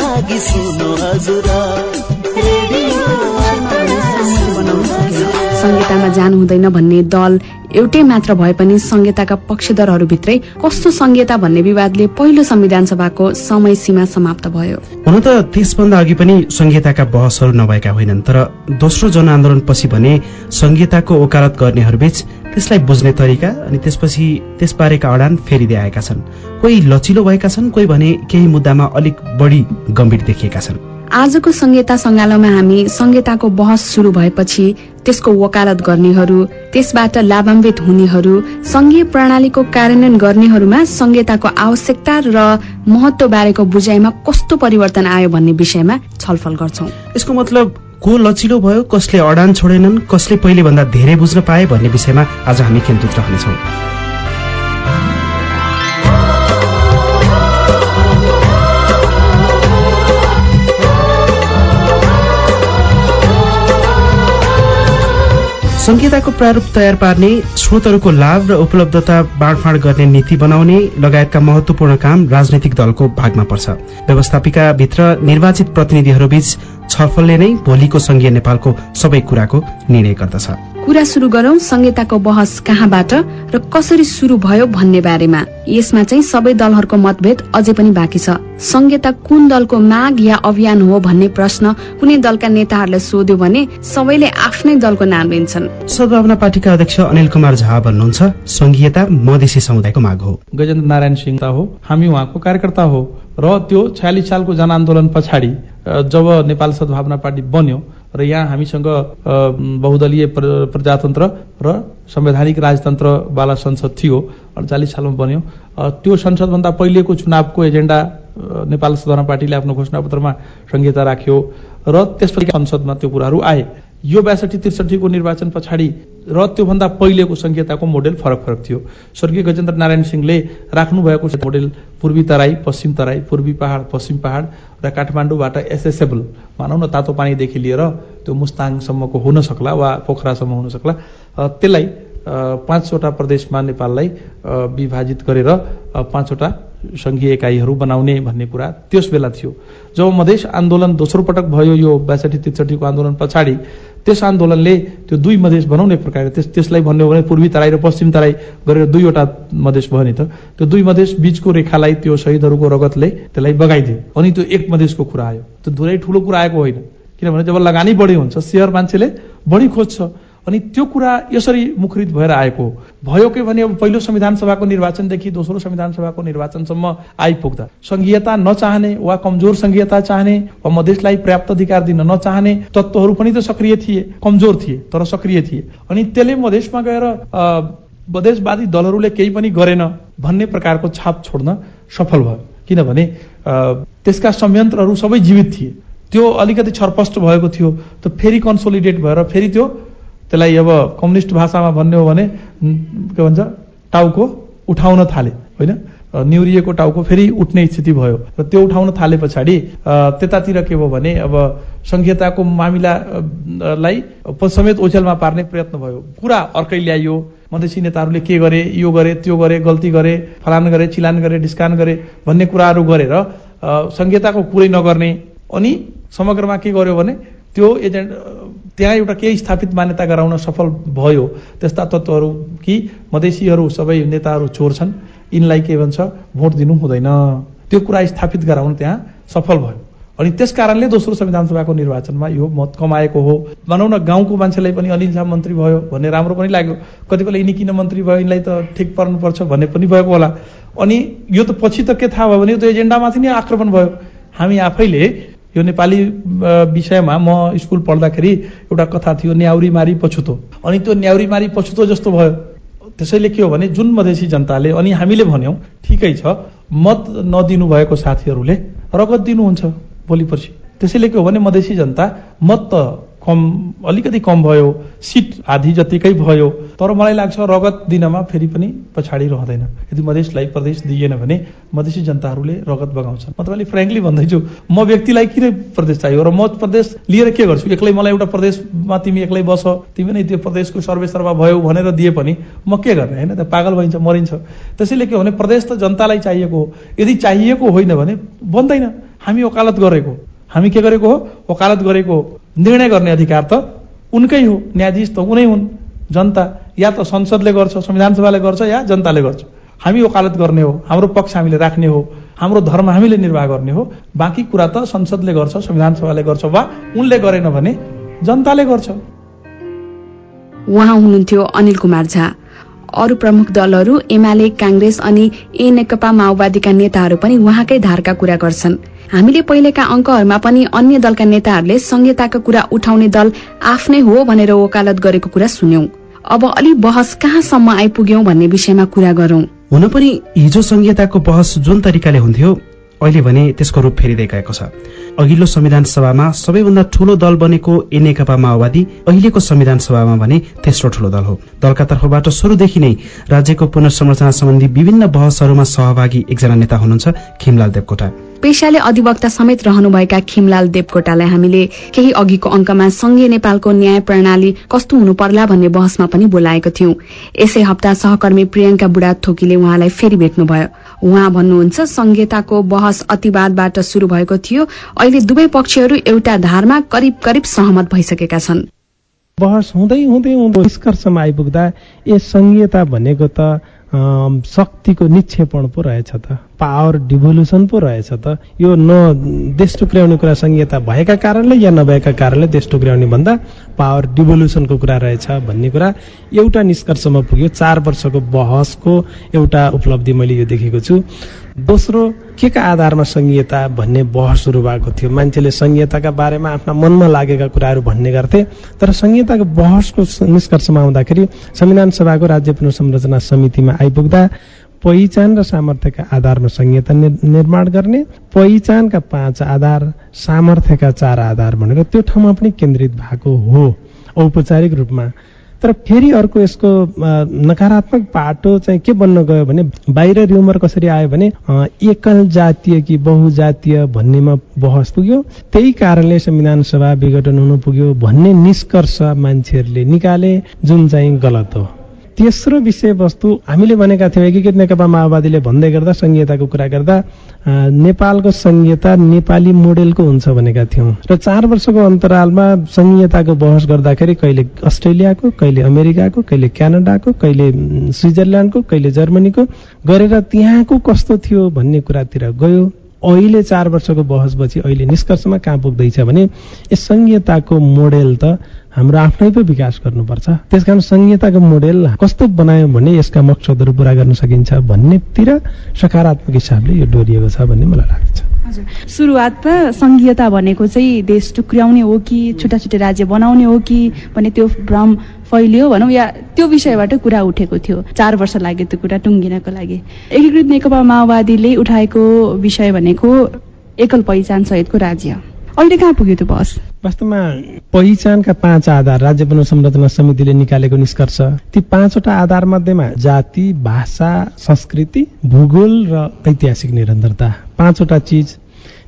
लागि सुनो हजुर। संहितामा जानु हुँदैन भन्ने दल एउटै मात्र भए पनि संहिताका पक्षधरहरूभित्रै कस्तो संहिता भन्ने विवादले पहिलो संविधान सभाको समय सीमा समाप्त भयो। हुन त त्यसभन्दा अघि पनि संहिताका बहसहरू नभएका होइनन् तर दोस्रो जनआन्दोलन पछि भने संहिताको वकालत गर्नेहरूबीच त्यसलाई बुझ्ने तरिका अनि त्यसपछि त्यसबारेका अडान फेरिँदै आएका छन्। कोही लचिलो भएका छन् कोही भने केही मुद्दामा अलिक बढी गम्भीर देखिएका छन्। आजको संहिता संगालोमा हामी संहिताको बहस शुरू भएपछि त्यसको वकालत गर्नेहरू त्यसबाट लाभान्वित हुनेहरू संघीय प्रणालीको कार्यान्वयन गर्नेहरूमा संहिताको आवश्यकता र महत्व बारेको बुझाइमा कस्तो परिवर्तन आयो भन्ने विषयमा छलफल गर्छौं। यसको मतलब को लचिलो भयो कसले अडान छोडेनन् कसले पहिले भन्दा धेरै बुझ्न पाए भन्ने विषयमा आज हामी केन्द्रित रहनेछौँ। संहिताको प्रारूप तयार पार्ने स्रोतहरूको लाभ र उपलब्धता बाँडफाँड गर्ने नीति बनाउने लगायतका महत्वपूर्ण काम राजनैतिक दलको भागमा पर्छ। व्यवस्थापिका भित्र निर्वाचित प्रतिनिधिहरूबीच छलफलले नै भोलिको संघीय नेपालको सबै कुराको निर्णय गर्दछ। कुरा शुरू गरौं संहिताको बहस कहाँबाट र कसरी शुरू भयो भन्ने बारेमा। यसमा चाहिँ सबै दलहरूको मतभेद अझै पनि बाँकी छ। संहिता कुन दलको माग या अभियान हो भन्ने प्रश्न कुनै दलका नेताहरूले सोध्यो भने सबैले आफ्नै दलको नाम लिन्छन्। सद्भावना पार्टीका अध्यक्ष अनिल कुमार झा भन्नुहुन्छ संघीयता मधेसी समुदायको माग हो। गजेन्द्र नारायण सिंह हो हामी उहाँको कार्यकर्ता हो। र त्यो छयालिस सालको जनआन्दोलन पछाडि जब नेपाल सद्भावना पार्टी बन्यो र यहाँ हामीसँग बहुदलीय प्रजातन्त्र र संवैधानिक राजतन्त्रवाला संसद थियो अडचालिस सालमा बन्यो। त्यो संसदभन्दा पहिलेको चुनावको एजेन्डा नेपाल सदना पार्टीले आफ्नो घोषणापत्रमा संहिता राख्यो र त्यसपछि संसदमा त्यो कुराहरू आए। यो ब्यासठी त्रिसठीको निर्वाचन पछाडि र त्योभन्दा पहिलेको संहिताको मोडेल फरक फरक थियो। स्वर्गीय गजेन्द्र नारायण सिंहले राख्नु भएको मोडेल पूर्वी तराई पश्चिम तराई पूर्वी पहाड पश्चिम पहाड र काठमाडौँबाट एसेसेबल भनौँ न तातो पानीदेखि लिएर त्यो मुस्ताङसम्मको हुन सक्ला वा पोखरासम्म हुन सक्ला। त्यसलाई पाँचवटा प्रदेशमा नेपाललाई विभाजित गरेर पाँचवटा सङ्घीय इकाइहरू बनाउने भन्ने कुरा त्यस बेला थियो। जब मधेस आन्दोलन दोस्रो पटक भयो यो बैसठी त्रिसठीको आन्दोलन पछाडि त्यस आन्दोलनले त्यो दुई मधेस बनाउने प्रकारले त्यस त्यसलाई भन्यो भने पूर्वी तराई र पश्चिम तराई गरेर दुईवटा मधेस भयो नि त। त्यो दुई मधेस बीचको रेखालाई त्यो शहीदहरूको रगतले त्यसलाई बगाइदियो। अनि त्यो एक मधेसको कुरा आयो। त्यो धेरै ठुलो कुरा आएको होइन। किनभने जब लगानी बढी हुन्छ सेयर मान्छेले बढी खोज्छ। अनि त्यो कुरा यसरी मुखरित भएर आएको भयो के भने अब पहिलो संविधान सभाको निर्वाचनदेखि दोस्रो संविधान सभाको निर्वाचनसम्म आइपुग्दा। संघीयता नचाहने वा कमजोर संघीयता चाहने वा मधेसलाई पर्याप्त अधिकार दिन नचाहने तत्त्वहरू पनि त सक्रिय थिए कमजोर थिए तर सक्रिय थिए। अनि त्यसले मधेसमा गएर मधेसवादी दलहरूले केही पनि गरेन भन्ने प्रकारको छाप छोड्न सफल भयो। किनभने त्यसका संयन्त्रहरू सबै जीवित थिए। त्यो अलिकति छरपष्ट भएको थियो त फेरि कन्सोलिडेट भएर फेरि त्यो त्यसलाई अब कम्युनिस्ट भाषामा भन्ने हो भने के भन्छ टाउको उठाउन थाले होइन? निहुरिएको टाउको फेरि उठ्ने स्थिति भयो। र त्यो उठाउन थाले पछाडि त्यतातिर के भयो भने अब संघीयताको मामिलालाई समेत ओझेलमा पार्ने प्रयत्न भयो। कुरा अर्कै ल्याइयो। मधेसी नेताहरूले के गरे यो गरे त्यो गरे गल्ती गरे फलान गरे चिलान गरे डिस्कान गरे भन्ने कुराहरू गरेर संघीयताको कुरै नगर्ने अनि समग्रमा के गर्यो भने त्यो एजेन्ट त्यहाँ एउटा केही स्थापित मान्यता गराउन सफल भयो त्यस्ता तत्त्वहरू कि मधेसीहरू सबै नेताहरू चोर छन् यिनलाई के भन्छ भोट दिनु हुँदैन। त्यो कुरा स्थापित गराउन त्यहाँ सफल भयो। अनि त्यस कारणले दोस्रो संविधान सभाको निर्वाचनमा यो मत कमाएको हो। भनौँ न गाउँको मान्छेलाई पनि अनिल झा मन्त्री भयो भन्ने राम्रो पनि लाग्यो। कति बेला यिनी किन मन्त्री भयो यिनलाई त ठिक पर्नुपर्छ भन्ने पनि भएको होला। अनि यो त पछि त के थाहा भयो भने त्यो एजेन्डामाथि नै आक्रमण भयो। हामी आफैले यो नेपाली विषयमा म स्कुल पढ्दाखेरि एउटा कथा थियो न्याउरी मारी पछुतो। अनि त्यो न्याउरी मारी पछुतो जस्तो भयो। त्यसैले के हो भने जुन मधेसी जनताले अनि हामीले भन्यौँ ठिकै छ मत नदिनु भएको साथीहरूले रगत दिनुहुन्छ भोलि पर्सि त्यसैले के हो भने मधेसी जनता मत त कम अलिकति कम भयो सिट आधी जतिकै भयो तर मलाई लाग्छ रगत दिनमा फेरि पनि पछाडि रहँदैन। यदि मधेसलाई प्रदेश दिइएन भने मधेसी जनताहरूले रगत बगाउँछन्। म तपाईँले फ्रेङ्कली भन्दैछु म व्यक्तिलाई किन प्रदेश चाहियो र म प्रदेश लिएर के गर्छु? एक्लै मलाई एउटा प्रदेशमा तिमी एक्लै बस तिमी नै त्यो प्रदेशको सर्वेसर्वा भयो भनेर दिए पनि म के गर्ने? होइन त्यो पागल भइन्छ मरिन्छ। त्यसैले के भने प्रदेश त जनतालाई चाहिएको हो। यदि चाहिएको होइन भने बन्दैन। हामी वकालत गरेको हामी के गरेको हो? वकालत गरेको निर्णय गर्ने अधिकार त उनकै हो। न्यायाधीश त उनै हुन्। जनता या त संसदले गर्छ संविधान सभाले गर्छ या जनताले गर्छ। हामी वकालत गर्ने हो। हाम्रो पक्ष हामीले राख्ने हो। हाम्रो धर्म हामीले निर्वाह गर्ने हो। बाँकी कुरा त संसदले गर्छ संविधान सभाले गर्छ वा उनले गरेन भने जनताले गर्छ। उहाँ हुनुहुन्थ्यो अनिल कुमार झा। अरू प्रमुख दलहरू एमाले काङ्ग्रेस अनि ए नेकपा माओवादीका नेताहरू पनि उहाँकै धारका कुरा गर्छन्। हामीले पहिलेका अङ्कहरूमा पनि अन्य दलका नेताहरूले संहिताका कुरा उठाउने दल आफ्नै हो भनेर वकालत गरेको कुरा सुन्यौं। अब अलि बहस कहाँसम्म आइपुग्यौं भन्ने विषयमा कुरा गरौं। हुन पनि हिजो संहिताको बहस जुन तरिकाले हुन्थ्यो अहिले भने त्यसको रूप फेरिँदै गएको छ। अघिल्लो संविधान सभामा सबैभन्दा ठूलो दल बनेको ए नेकपा माओवादी अहिलेको संविधान सभामा भने तेस्रो ठूलो दल हो। दलका तर्फबाट शुरूदेखि नै राज्यको पुनर्संरचना सम्बन्धी विभिन्न बहसहरूमा सहभागी एकजना नेता हुनुहुन्छ खिमलाल देवकोटा। पेशाले अधिवक्ता समेत रहनुभएका खिमलाल देवकोटालाई हामीले केही अघिको अङ्कमा संघीय नेपालको न्याय प्रणाली कस्तो हुनु पर्ला भन्ने बहसमा पनि बोलाएको थियौं। यसै हप्ता सहकर्मी प्रियंका बुढा थोकीले उहाँलाई फेरि भेट्नुभयो। उहाँ भन्नुहुन्छ संहिताको बहस अतिवादबाट शुरू भएको थियो। अहिले दुवै पक्षहरू एउटा धारमा करिब करिब सहमत भइसकेका छन्। बहस हुँदै हुँदै हुँदै निष्कर्षमा आइपुग्दा ए संहिता भनेको त शक्तिको निक्षेपण पो रहेछ त पावर डिभोल्युसन पो रहेछ त। यो न देश टुक्र्याउने कुरा संहिता भएका कारणले या नभएका कारणले देश टुक्र्याउने भन्दा पावर डिभोल्युसनको कुरा रहेछ भन्ने कुरा एउटा निष्कर्षमा पुग्यो। चार वर्षको बहसको एउटा उपलब्धि मैले यो देखेको छु। दोस्रो के का आधारमा संहिता भन्ने बहस सुरु भएको थियो? मान्छेले संहिताका बारेमा आफ्ना मनमा लागेका कुराहरू भन्ने गर्थे। तर संहिताको बहसको निष्कर्षमा आउँदाखेरि संविधान सभाको राज्य पुनर्संरचना समितिमा आइपुग्दा पहिचान र सामर्थ्यका आधारमा संहिता निर्माण गर्ने पहिचानका पाँच आधार सामर्थ्यका चार आधार भनेर त्यो ठाउँमा पनि केन्द्रित भएको हो। औपचारिक रूपमा तर फेरि अर्को यसको नकारात्मक पाटो चाहिँ के बन्न गयो भने बाहिर र्युमर कसरी आयो भने एकल जातीय कि बहुजातीय भन्नेमा बहस पुग्यो। त्यही कारणले संविधान सभा विघटन हुनु पुग्यो भन्ने निष्कर्ष मान्छेहरूले निकाले जुन चाहिँ गलत हो। तेस्रो विषयवस्तु हामीले भनेका थियौँ एकीकृत नेकपा माओवादीले भन्दै गर्दा संहिताको कुरा गर्दा नेपालको संहिता नेपाली मोडेलको हुन्छ भनेका थियौँ। र चार वर्षको अन्तरालमा संहिताको बहस गर्दाखेरि कहिले अस्ट्रेलियाको कहिले अमेरिकाको कहिले क्यानाडाको कहिले स्विजरल्यान्डको कहिले जर्मनीको गरेर त्यहाँको कस्तो थियो भन्ने कुरातिर गयो। अहिले चार वर्षको बहसपछि अहिले निष्कर्षमा कहाँ पुग्दैछ भने यस संहिताको मोडेल त हाम्रो आफ्नै पो विकास गर्नुपर्छ। त्यसकारण संहिताको मोडेल कस्तो बनायो भने यसका मकसदहरू पुरा गर्न सकिन्छ भन्नेतिर सकारात्मक हिसाबले यो डोरिएको छ भन्ने मलाई लाग्छ। सुरुवातमा संघीयता भनेको चाहिँ देश टुक्र्याउने हो कि छुट्टा छुट्टै राज्य बनाउने हो कि भन्ने त्यो भ्रम फैलियो भनौँ या त्यो विषयबाट कुरा उठेको थियो। चार वर्ष लाग्यो त्यो कुरा टुङ्गिनको लागि। एकीकृत नेकपा माओवादीले उठाएको विषय भनेको एकल पहिचान सहितको राज्य। अहिले कहाँ पुग्यो त्यो बस? वास्तवमा पहिचानका पाँच आधार राज्य पुनर्संरचना समितिले निकालेको निष्कर्ष ती पाँचवटा आधार मध्येमा जाति भाषा संस्कृति भूगोल र ऐतिहासिक निरन्तरता। पाँचवटा चिज।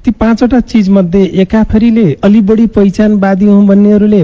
ती पाँचवटा चिज मध्ये एकाफरीले अलि बढी पहिचानवादी हुँ भन्नेहरूले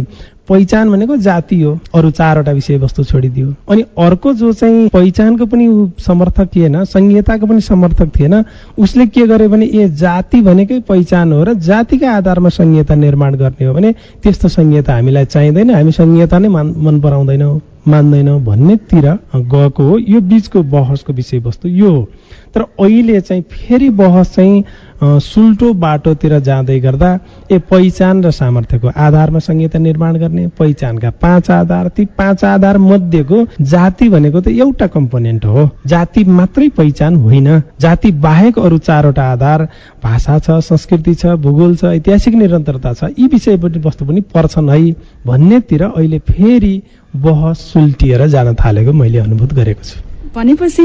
पहिचान भनेको जाति हो। अरू चारवटा विषयवस्तु छोडिदियो। अनि अर्को जो चाहिँ पहिचानको पनि समर्थक थिएन संहिताको पनि समर्थक थिएन उसले के गर्यो भने ए जाति भनेकै पहिचान हो र जातिका आधारमा संहिता निर्माण गर्ने हो भने त्यस्तो संहिता हामीलाई चाहिँदैन। हामी संहिता नै मन पराउँदैनौँ मान्दैनौँ भन्नेतिर गएको हो। यो बिचको बहसको विषयवस्तु यो हो। तर अहिले चाहिँ फेरि बहस चाहिँ सुल्टो बाटोतिर जाँदै गर्दा ए पहिचान र सामर्थ्यको आधारमा संहिता निर्माण गर्ने पहिचानका पाँच आधार ती पाँच आधार मध्येको जाति भनेको त एउटा कम्पोनेन्ट हो। जाति मात्रै पहिचान होइन। जाति बाहेक अरू चारवटा आधार भाषा छ संस्कृति छ भूगोल छ ऐतिहासिक निरन्तरता छ यी विषय वस्तु पनि पर्छन् है भन्नेतिर अहिले फेरि बहस सुल्टिएर जान थालेको मैले अनुभूत गरेको छु। भनेपछि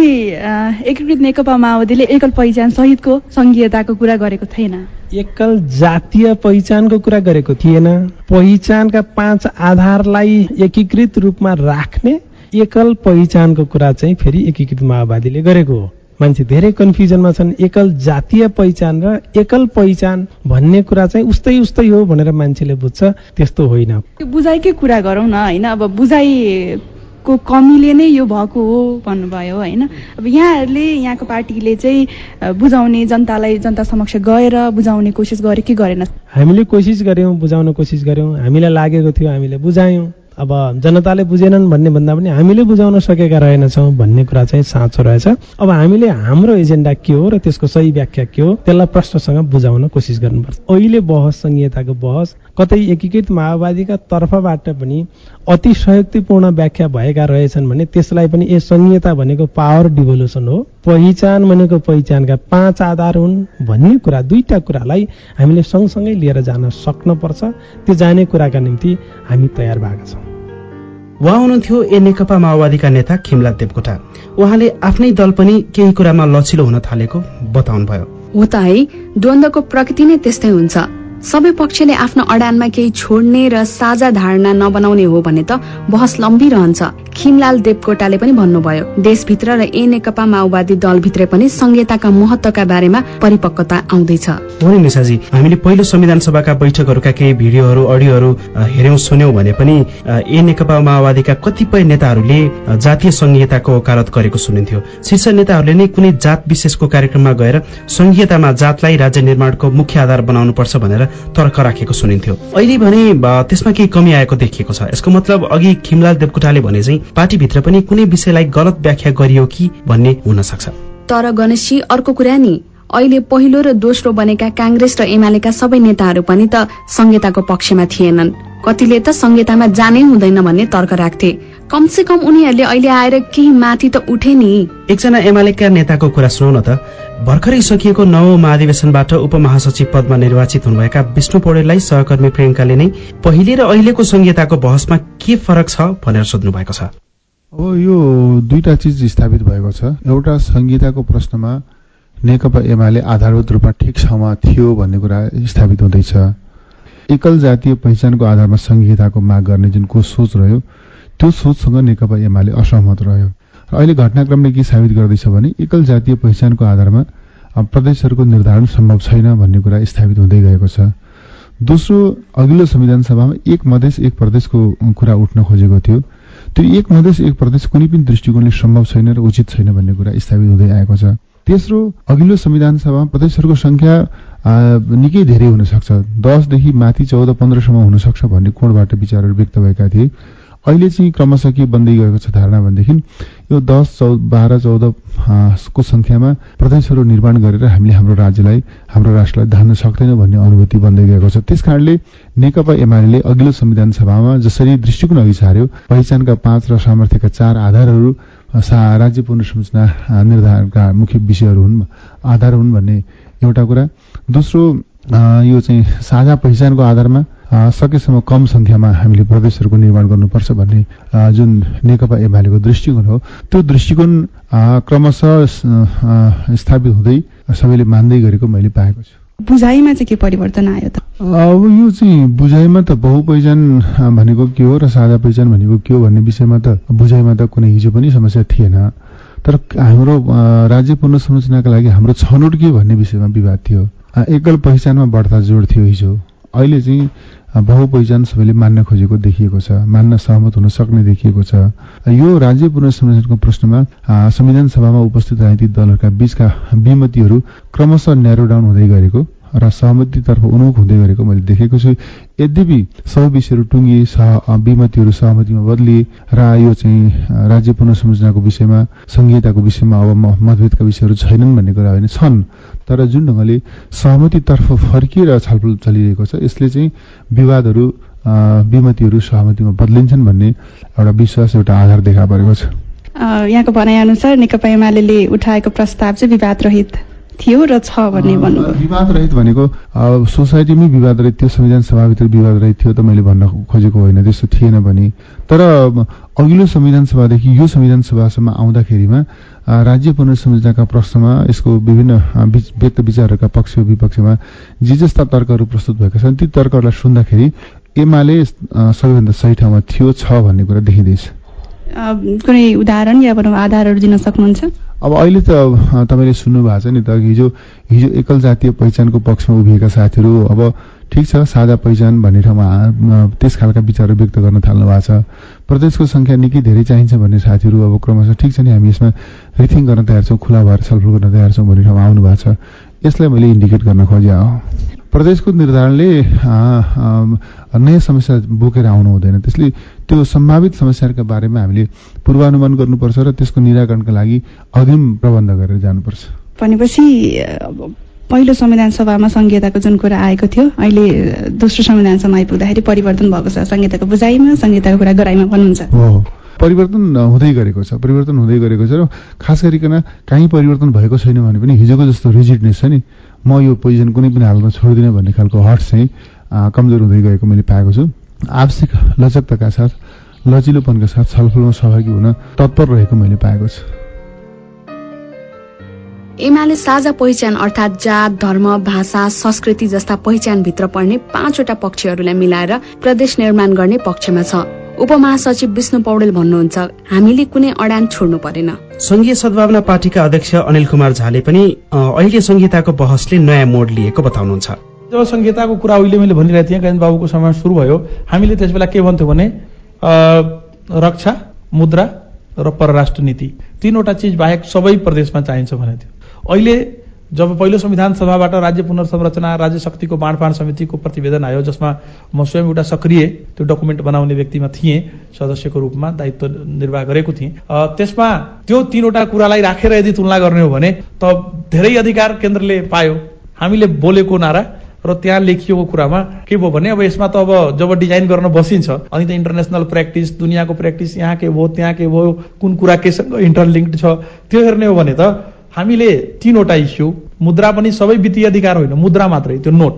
एकीकृत नेकपा माओवादीले एकल पहिचान सहितको संघीयताको कुरा गरेको थिएन। एकल जातीय पहिचानको कुरा गरेको थिएन। पहिचानका पाँच आधारलाई एकीकृत रूपमा राख्ने एकल पहिचानको कुरा चाहिँ फेरि एकीकृत माओवादीले गरेको हो। मान्छे धेरै कन्फ्युजनमा छन् एकल जातीय पहिचान र एकल पहिचान भन्ने कुरा चाहिँ उस्तै उस्तै हो भनेर मान्छेले बुझ्छ त्यस्तो होइन। बुझाइकै कुरा गरौँ न होइन? अब बुझाइ को कमीले नै यो भएको हो भन्नुभयो होइन? अब यहाँहरूले यहाँको पार्टीले चाहिँ बुझाउने जनतालाई जनता समक्ष गएर बुझाउने कोसिस गर्यो कि गरेन? हामीले कोसिस गऱ्यौँ बुझाउन कोसिस गऱ्यौँ। हामीलाई लागेको थियो हामीले बुझायौँ। अब जनताले बुझेनन् भन्ने भन्दा पनि हामीले बुझाउन सकेका रहेनछौँ भन्ने कुरा चाहिँ साँचो रहेछ। अब हामीले हाम्रो एजेन्डा के हो र त्यसको सही व्याख्या के हो त्यसलाई प्रश्नसँग बुझाउन कोसिस गर्नुपर्छ। अहिले बहस संहिताको बहस कतै एकीकृत माओवादीका तर्फबाट पनि अतिशयोक्तिपूर्ण व्याख्या भएका रहेछन् भने त्यसलाई पनि ए संहिता भनेको पावर डिभोल्युसन हो। पहिचान भनेको पहिचानका पाँच आधार हुन् भन्ने कुरा दुईटा कुरालाई हामीले सँगसँगै लिएर जान सक्नुपर्छ। त्यो जाने कुराका निम्ति हामी तयार भएका छौँ। उहाँ हुनुहुन्थ्यो ए नेकपा माओवादीका नेता खिमला देवकोटा। उहाँले आफ्नै दल पनि केही कुरामा लचिलो हुन थालेको बताउनुभयो। हो त है द्वन्द्वको प्रकृति नै त्यस्तै हुन्छ। सबै पक्षले आफ्नो अडानमा केही छोड्ने र साझा धारणा नबनाउने हो भने त बहस लम्बिरहन्छ। खिमलाल देवकोटाले पनि भन्नुभयो देशभित्र र ए नेकपा माओवादी दलभित्रै पनि संहिताका महत्वका बारेमा परिपक्वता आउँदैछ। निशाजी हामीले पहिलो संविधान सभाका बैठकहरूका केही भिडियोहरू अडियोहरू अ, हेर्यौं सुन्यौं भने पनि ए नेकपा माओवादीका कतिपय नेताहरूले जातीय संहिताको वकालत गरेको सुनिन्थ्यो। शीर्ष नेताहरूले नै कुनै जात विशेषको कार्यक्रममा गएर संहितामा जातलाई राज्य निर्माणको मुख्य आधार बनाउनुपर्छ भनेर तर्क राखेको सुनिन्थ्यो। अहिले भने त्यसमा केही कमी आएको देखिएको छ। यसको मतलब अघि खिमलाल देवकोटाले भने चाहिँ पार्टीभित्र पनि कुनै विषयलाई गलत व्याख्या गरियो कि भन्ने हुन सक्छ तर गणेशजी अर्को कुरा नि अहिले पहिलो र दोस्रो बनेका काङ्ग्रेस र एमालेका सबै नेताहरू पनि त संहिताको पक्षमा थिएनन्। कतिले त संहितामा जानै हुँदैन भन्ने तर्क राख्थे। कमसे कम उनीहरूले अहिले आएर केही माथि त उठे नि। एकजना एमालेका नेताको कुरा सुनौ न त। भर्खरै सकिएको नवौं महाधिवेशनबाट उपमहासचिव पदमा निर्वाचित हुनुभएका विष्णु पौडेललाई सहकर्मी प्रियङ्काले नै पहिले र अहिलेको संहिताको बहसमा के फरक छ भनेर सोध्नु भएको छ। अब यो दुईटा चिज स्थापित भएको छ। एउटा संहिताको प्रश्नमा नेकपा एमाले आधारभूत रूपमा ठिक ठाउँमा थियो भन्ने कुरा स्थापित हुँदैछ। एकल जातीय पहिचानको आधारमा संहिताको माग गर्ने जुन को सोच रह्यो त्यो सोचसँग नेकपा एमाले असहमत रह्यो। र अहिले घटनाक्रमले के साबित गर्दैछ भने एकल जातीय पहिचानको आधारमा प्रदेशहरूको निर्धारण सम्भव छैन भन्ने कुरा स्थापित हुँदै गएको छ। दोस्रो अघिल्लो संविधान सभामा एक मधेस एक प्रदेशको कुरा उठ्न खोजेको थियो। त्यो एक मधेस एक प्रदेश कुनै पनि दृष्टिकोणले सम्भव छैन र उचित छैन भन्ने कुरा स्थापित हुँदै आएको छ। तेस्रो अघिल्लो संविधान सभामा प्रदेशहरूको संख्या निकै धेरै हुन सक्छ दसदेखि माथि चौध पन्ध्रसम्म हुन सक्छ भन्ने कोणबाट विचारहरू व्यक्त भएका थिए? अहिले चाहिँ क्रमशः के बन्दै गएको छ धारणा भनेदेखि यो दस चौ बाह्र चौध आ, को संख्यामा प्रदेशहरू निर्माण गरेर हामीले हाम्रो राज्यलाई हाम्रो राष्ट्रलाई धान्न सक्दैन भन्ने अनुभूति बन्दै गएको छ। त्यस कारणले नेकपा एमाले अघिल्लो संविधान सभामा जसरी दृष्टिकोण अघि सार्यो पहिचानका पाँच र सामर्थ्यका चार आधारहरू राज्य पुनर्संरचना निर्धारणका मुख्य विषयहरू हुन् आधार हुन् भन्ने एउटा कुरा। दोस्रो यो चाहिँ साझा पहिचानको आधारमा सकेसम्म कम संख्यामा हामीले प्रदेशहरूको निर्माण गर्नुपर्छ भन्ने जुन नेकपा एमालेको दृष्टिकोण हो त्यो दृष्टिकोण क्रमशः स्थापित हुँदै सबैले मान्दै गरेको मैले पाएको छु। बुझाइमा चाहिँ के परिवर्तन आयो त? अब यो चाहिँ बुझाइमा त बहु पहिचान अ, भनेको के हो र साझा पहिचान भनेको के हो भन्ने विषयमा त बुझाइमा त कुनै हिजो पनि समस्या थिएन। तर हाम्रो राज्य पुनर्संरचनाका लागि हाम्रो छनौट के भन्ने विषयमा विवाद थियो। एकल पहिचानमा बढ्ता जोड थियो हिजो। अहिले चाहिँ अ, बहु पहिचान सबैले मान्न खोजेको देखिएको छ मान्न सहमत हुन सक्ने देखिएको छ। यो राज्य पुनर्संरचनाको प्रश्नमा संविधान सभामा उपस्थित राजनीतिक दलहरूका बीचका विमतिहरू क्रमशः न्यारो डाउन हुँदै गरेको र सहमतितर्फ उन्मुख हुँदै गरेको मैले देखेको छु। यद्यपि सबै विषयहरू टुङ्गिए सह विमतिहरू सहमतिमा बदलिए र यो चाहिँ राज्य पुनर्संरचनाको विषयमा संहिताको विषयमा अब मतभेदका विषयहरू छैनन् भन्ने कुरा होइन छन्। तर जुन ढङ्गले सहमतितर्फ फर्किएर छलफल चलिरहेको छ यसले चाहिँ विवादहरू विमतिहरू सहमतिमा बदलिन्छन् भन्ने एउटा विश्वास एउटा आधार देखा परेको छ। यहाँको भनाइअनुसार नेकपा एमाले उठाएको प्रस्ताव चाहिँ विवाद रहित थियो र छ भन्ने भन्नुभयो विवाद रहित भनेको सोसाइटीमै विवाद रहित थियो संविधान सभाभित्र विवाद रहित थियो त मैले भन्न खोजेको होइन त्यस्तो थिएन भने। तर अघिल्लो संविधान सभादेखि यो संविधान सभासम्म आउँदाखेरिमा राज्य पुनर्संरचनाका प्रश्नमा यसको विभिन्न व्यक्त विचारहरूका पक्ष विपक्षमा जे जस्ता तर्कहरू प्रस्तुत भएका छन्। ती तर्कहरूलाई सुन्दाखेरि एमाले सबैभन्दा सही ठाउँमा थियो छ भन्ने कुरा देखिँदैछ। कुनै उदाहरण या आधारहरू दिन सक्नुहुन्छ? अब अहिले त तपाईँले सुन्नु भएको छ नि त हिजो हिजो एकल जातीय पहिचानको पक्षमा उभिएका साथीहरू अब ठिक छ साझा पहिचान भन्ने ठाउँमा त्यस खालका विचारहरू व्यक्त गर्न थाल्नु भएको छ। प्रदेशको संख्या निकै धेरै चाहिन्छ भन्ने साथीहरू अब क्रमशः ठिक छ नि हामी यसमा रिथिङ गर्न तयार छौँ खुला भएर छलफल गर्न तयार छौँ भन्ने ठाउँमा आउनु भएको छ। यसलाई मैले इन्डिकेट गर्न खोजेँ हो प्रदेशको निर्धारणले नयाँ समस्या बोकेर आउनु हुँदैन। त्यसले त्यो सम्भावित समस्याहरूका बारेमा हामीले पूर्वानुमान गर्नुपर्छ र त्यसको निराकरणका लागि अग्रिम प्रबन्ध गरेर जानुपर्छ। भनेपछि पहिलो संविधान सभामा संहिताको जुन कुरा आएको थियो अहिले दोस्रो संविधान सभा आइपुग्दाखेरि परिवर्तन भएको छ। संहिताको बुझाइमा संहिताको कुरा गराइमा भन्नुहुन्छ। परिवर्तन हुँदै गरेको छ। परिवर्तन हुँदै गरेको छ र खास गरिकन काहीँ परिवर्तन भएको छैन भने पनि हिजोको जस्तो रिजिडनेस छ नि। म यो पोजिसन कुनै पनि हालतमा छोड्दिनँ भन्ने खालको हट चाहिँ कमजोर हुँदै गएको मैले पाएको छु। आवश्यक लचकताका साथ लचिलोपनका साथ छलफलमा सहभागी हुन तत्पर रहेको मैले पाएको छु। एमाले साझा पहिचान अर्थात् जात धर्म भाषा संस्कृति जस्ता पहिचानभित्र पर्ने पाँचवटा पक्षहरूलाई मिलाएर प्रदेश निर्माण गर्ने पक्षमा छ। उपमहासचिव विष्णु पौडेल भन्नुहुन्छ हामीले कुनै अडान छोड्नु परेन। संघीय सद्भावना पार्टीका अध्यक्ष अनिल कुमार झाले पनि अहिले संहिताको बहसले नयाँ मोड लिएको बताउनुहुन्छ। जब संहिताको कुरा अहिले मैले भनिरहेको थिएँ गणेश बाबुको समय सुरु भयो। हामीले त्यस बेला के भन्थ्यौँ भने रक्षा मुद्रा र परराष्ट्र नीति। तीनवटा चिज बाहेक सबै प्रदेशमा चाहिन्छ भनेको थियो। अहिले जब पहिलो संविधान सभाबाट राज्य पुनर्संरचना राज्य शक्तिको बाँडफाँड समितिको प्रतिवेदन आयो जसमा म स्वयं एउटा सक्रिय त्यो डकुमेन्ट बनाउने व्यक्तिमा थिएँ सदस्यको रूपमा दायित्व निर्वाह गरेको थिएँ। त्यसमा त्यो तीनवटा कुरालाई राखेर यदि तुलना गर्ने हो भने त धेरै अधिकार केन्द्रले पायो। हामीले बोलेको नारा र त्यहाँ लेखिएको कुरामा के भयो भने अब यसमा त अब जब डिजाइन गर्न बसिन्छ अनि त इन्टरनेसनल प्र्याक्टिस दुनियाँको प्र्याक्टिस यहाँ के भयो त्यहाँ के भयो कुन कुरा केसँग इन्टरलिङ्क्ड छ त्यो हेर्ने हो भने त हामीले तीनवटा इस्यु मुद्रा पनि सबै वित्तीय अधिकार होइन। मुद्रा मात्रै। त्यो नोट।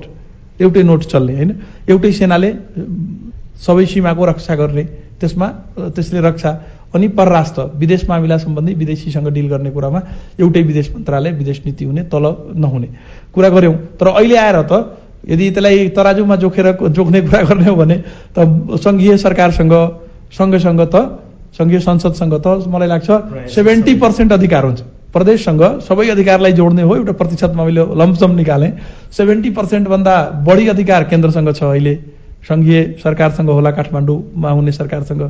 एउटै नोट चल्ने होइन। एउटै सेनाले सबै सीमाको रक्षा गर्ने। त्यसमा त्यसले रक्षा। अनि परराष्ट्र। विदेश मामिला सम्बन्धी विदेशीसँग डिल गर्ने कुरामा एउटै विदेश मन्त्रालय विदेश नीति हुने तल नहुने कुरा गऱ्यौँ। तर अहिले आएर त यदि त्यसलाई तराजुमा जोखेर जोख्ने कुरा गर्ने हो भने त सङ्घीय सरकारसँग सँगैसँग त सङ्घीय संसदसँग त मलाई लाग्छ सेभेन्टी पर्सेन्ट अधिकार हुन्छ। प्रदेशसँग सबै अधिकारलाई जोड्ने हो एउटा प्रतिशतमा मैले लम्पसम निकालेँ। सेभेन्टी पर्सेन्टभन्दा बढी अधिकार केन्द्रसँग छ अहिले। सङ्घीय सरकारसँग होला काठमाडौँमा हुने सरकारसँग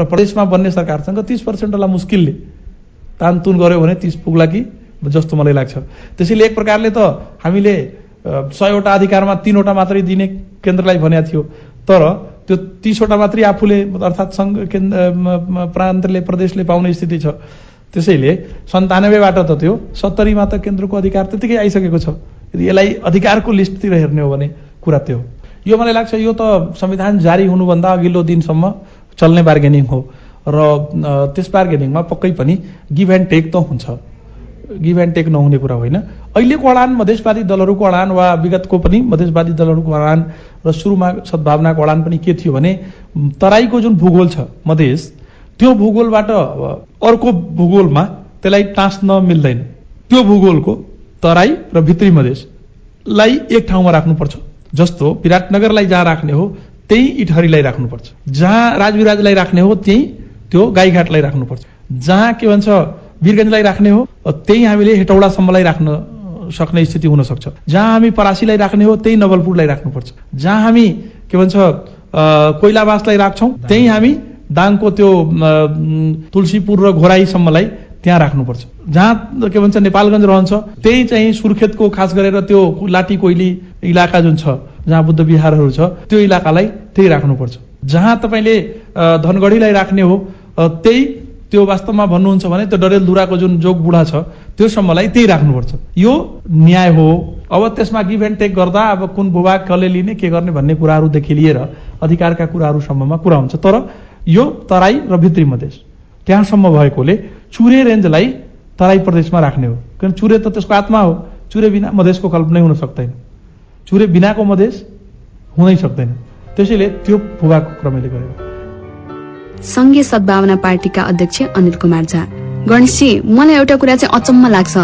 र प्रदेशमा बन्ने सरकारसँग तिस पर्सेन्ट होला मुस्किलले तानतुन गऱ्यो भने तिस पुग्ला कि जस्तो मलाई लाग्छ। त्यसैले एक प्रकारले त हामीले सयवटा अधिकारमा तिनवटा मात्रै दिने केन्द्रलाई भनेको थियो। तर त्यो तिसवटा मात्रै आफूले अर्थात् सङ्घ केन्द्र प्रान्तले प्रदेशले पाउने स्थिति छ। त्यसैले सन्तानब्बेबाट त त्यो सत्तरीमा त केन्द्रको अधिकार त्यतिकै आइसकेको छ। यदि यसलाई अधिकारको लिस्टतिर हेर्ने हो भने कुरा त्यो। यो मलाई लाग्छ यो त संविधान जारी हुनुभन्दा अघिल्लो दिनसम्म चल्ने बार्गेनिङ हो। र त्यस बार्गेनिङमा पक्कै पनि गिभ एन्ड टेक त हुन्छ। गिभ एन्ड टेक नहुने कुरा होइन। अहिलेको अडान मधेसवादी दलहरूको अडान वा विगतको पनि मधेसवादी दलहरूको अडान र सुरुमा सद्भावनाको अडान पनि के थियो भने तराईको जुन भूगोल छ मधेस त्यो भूगोलबाट अर्को भूगोलमा त्यसलाई टाँस्न मिल्दैन। त्यो भूगोलको तराई र भित्री मधेसलाई एक ठाउँमा राख्नुपर्छ। जस्तो विराटनगरलाई जहाँ राख्ने हो त्यही इटहरीलाई राख्नुपर्छ। जहाँ राजविराजलाई राख्ने हो त्यही त्यो गाईघाटलाई राख्नुपर्छ। जहाँ के भन्छ वीरगञ्जलाई राख्ने हो त्यही हामीले हेटौडासम्मलाई राख्न सक्ने स्थिति हुन सक्छ जहाँ हामी परासीलाई राख्ने हो त्यही नवलपुरलाई राख्नुपर्छ। जहाँ हामी के भन्छ कोइलावासलाई राख्छौँ त्यही हामी दाङको त्यो तुलसीपुर र घोराईसम्मलाई त्यहाँ राख्नुपर्छ। जहाँ के भन्छ नेपालगञ्ज रहन्छ त्यही चाहिँ सुर्खेतको खास गरेर त्यो लाठी कोइली इलाका जुन छ जहाँ बुद्ध विहारहरू छ त्यो इलाकालाई त्यही राख्नुपर्छ। जहाँ तपाईँले धनगढीलाई राख्ने हो त्यही त्यो वास्तवमा भन्नुहुन्छ भने त्यो डरेलधुराको जुन जोग बुढा छ त्योसम्मलाई त्यही राख्नुपर्छ। यो न्याय हो। अब त्यसमा गिभ एन्ड टेक गर्दा अब कुन भूभाग कसले लिने के गर्ने भन्ने कुराहरूदेखि लिएर अधिकारका कुराहरूसम्ममा कुरा हुन्छ। तर यो तराई र भित्री मधेस। त्यहाँसम्म भएकोले चुरे रेन्जलाई तराई प्रदेशमा राख्ने हो। किन चुरे त त्यसको आत्मा हो। चुरे बिना मधेसको कल्पनै हुन सक्दैन। चुरे बिनाको मधेस हुनै सक्दैन। त्यसैले त्यो भूभागको क्रमले गरेको। संघीय सद्भावना पार्टीका अध्यक्ष अनिल कुमार झा गणेशजी मलाई एउटा कुरा चाहिँ अचम्म लाग्छ।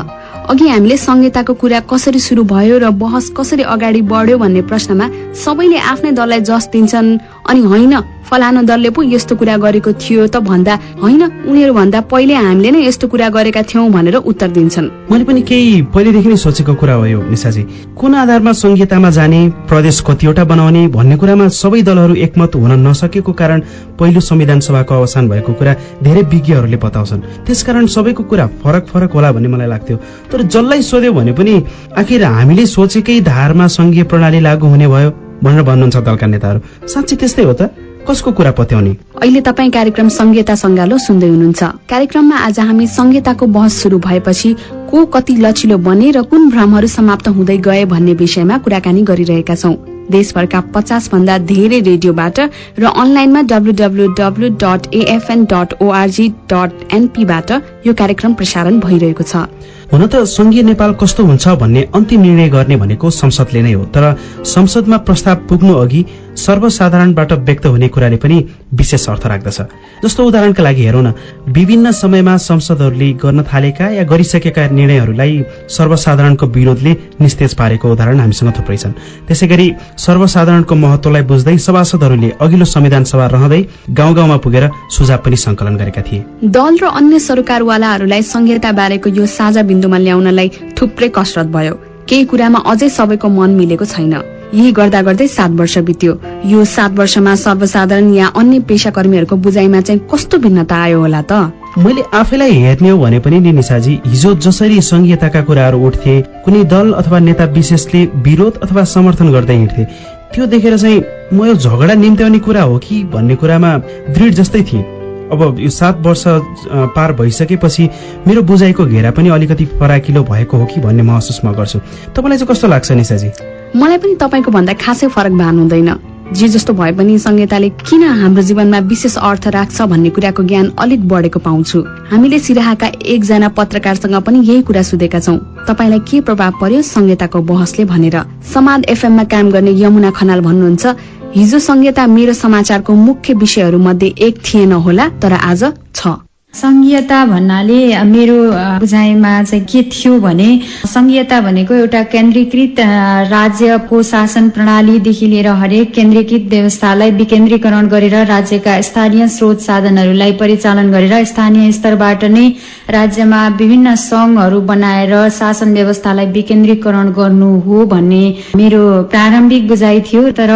अघि हामीले संहिताको कुरा कसरी सुरु भयो र बहस कसरी अगाडि बढ्यो भन्ने प्रश्नमा सबैले आफ्नै दललाई जस दिन्छन् अनि होइन फलानु दलले पो यस्तो कुरा गरेको थियो त भन्दा होइन उनीहरू भन्दा पहिले हामीले नै यस्तो कुरा गरेका थियौं भनेर उत्तर दिन्छन्। मैले पनि केही पहिलेदेखि नै सोचेको कुरा हो यो निशाजी कुन आधारमा संहितामा जाने प्रदेश कतिवटा बनाउने भन्ने कुरामा सबै दलहरू एकमत हुन नसकेको कारण पहिलो संविधान सभाको अवसान भएको कुरा धेरै विज्ञहरूले बताउँछन्। त्यसकारण सबैको कुरा फरक फरक होला भन्ने मलाई लाग्थ्यो। तर जसलाई सोध्यो भने पनि आखिर हामीले सोचेकै धारमा संघीय प्रणाली लागू हुने भयो। भनेर भन्नुहुन्छ दलका नेताहरू। साँच्चै त्यस्तै हो त। कसको कुरा पत्याउने? अहिले तपाईँ कार्यक्रम संहिता संगालो सुन्दै हुनुहुन्छ। कार्यक्रममा आज हामी संहिताको बहस शुरू भएपछि को कति लचिलो बने र कुन भ्रमहरू समाप्त हुँदै गए भन्ने विषयमा कुराकानी गरिरहेका छौं। देशभरका पचास भन्दा धेरै रेडियोबाट र अनलाइनमा W W W dot dot O R G dot एनपीबाट यो कार्यक्रम प्रसारण भइरहेको छ। हुन त संघीय नेपाल कस्तो हुन्छ भन्ने अन्तिम निर्णय गर्ने भनेको संसदले नै हो तर संसदमा प्रस्ताव पुग्नु अघि सर्वसाधारणबाट व्यक्त हुने कुराले पनि विशेष अर्थ राख्दछ। जस्तो उदाहरणका लागि हेरौँ न विभिन्न समयमा संसदहरूले गर्न थालेका या गरिसकेका निर्णयहरूलाई सर्वसाधारणको विरोधले निस्तेज पारेको उदाहरण हामीसँग थुप्रै छन्। त्यसै गरी सर्वसाधारणको महत्वलाई बुझ्दै सभासदहरूले अघिल्लो संविधान सभा रहँदै गाउँ गाउँमा पुगेर सुझाव पनि संकलन गरेका थिए। दल र अन्य सरकारवालाहरूलाई संहिता बारेको यो साझा बिन्दुमा ल्याउनलाई थुप्रै कसरत भयो। केही कुरामा अझै सबैको मन मिलेको छैन। यही गर्दा गर्दै सात वर्ष बित्यो। यो सात वर्षमा सर्वसाधारण या अन्य पेसाकर्मीहरूको बुझाइमा चाहिँ कस्तो भिन्नता आयो होला त? मैले आफैलाई हेर्ने हो भने पनि नि निशाजी हिजो जसरी संहिताका कुराहरू उठ्थे कुनै दल अथवा नेता विशेषले विरोध अथवा समर्थन गर्दै हिँड्थे त्यो देखेर चाहिँ म यो झगडा निम्त्याउने कुरा हो कि भन्ने कुरामा दृढ जस्तै थिएँ। अब यो सात वर्ष पार भइसकेपछि मेरो बुझाइको घेरा पनि अलिकति फराकिलो भएको हो कि भन्ने महसुस म गर्छु। तपाईँलाई चाहिँ कस्तो लाग्छ निशाजी मलाई पनि तपाईँको भन्दा खासै फरक भान हुँदैन। जे जस्तो भए पनि संहिताले किन हाम्रो जीवनमा विशेष अर्थ राख्छ भन्ने कुराको ज्ञान अलिक बढेको पाउँछु। हामीले सिराहाका एकजना पत्रकारसँग पनि यही कुरा सुधेका छौं। तपाईँलाई के प्रभाव पर्यो संहिताको बहसले भनेर? समाद एफएममा काम गर्ने यमुना खनाल भन्नुहुन्छ हिजो संहिता मेरो समाचारको मुख्य विषयहरू मध्ये एक थिएन होला तर आज छ। संघीयता भन्नाले मेरो बुझाइमा चाहिँ के थियो भने संघीयता भनेको एउटा केन्द्रीकृत राज्यको शासन प्रणालीदेखि लिएर हरेक केन्द्रीकृत व्यवस्थालाई विकेन्द्रीकरण गरेर राज्यका स्थानीय स्रोत साधनहरूलाई परिचालन गरेर स्थानीय स्तरबाट नै राज्यमा विभिन्न संघहरू बनाएर शासन व्यवस्थालाई विकेन्द्रीकरण गर्नु हो भन्ने मेरो प्रारम्भिक बुझाइ थियो। तर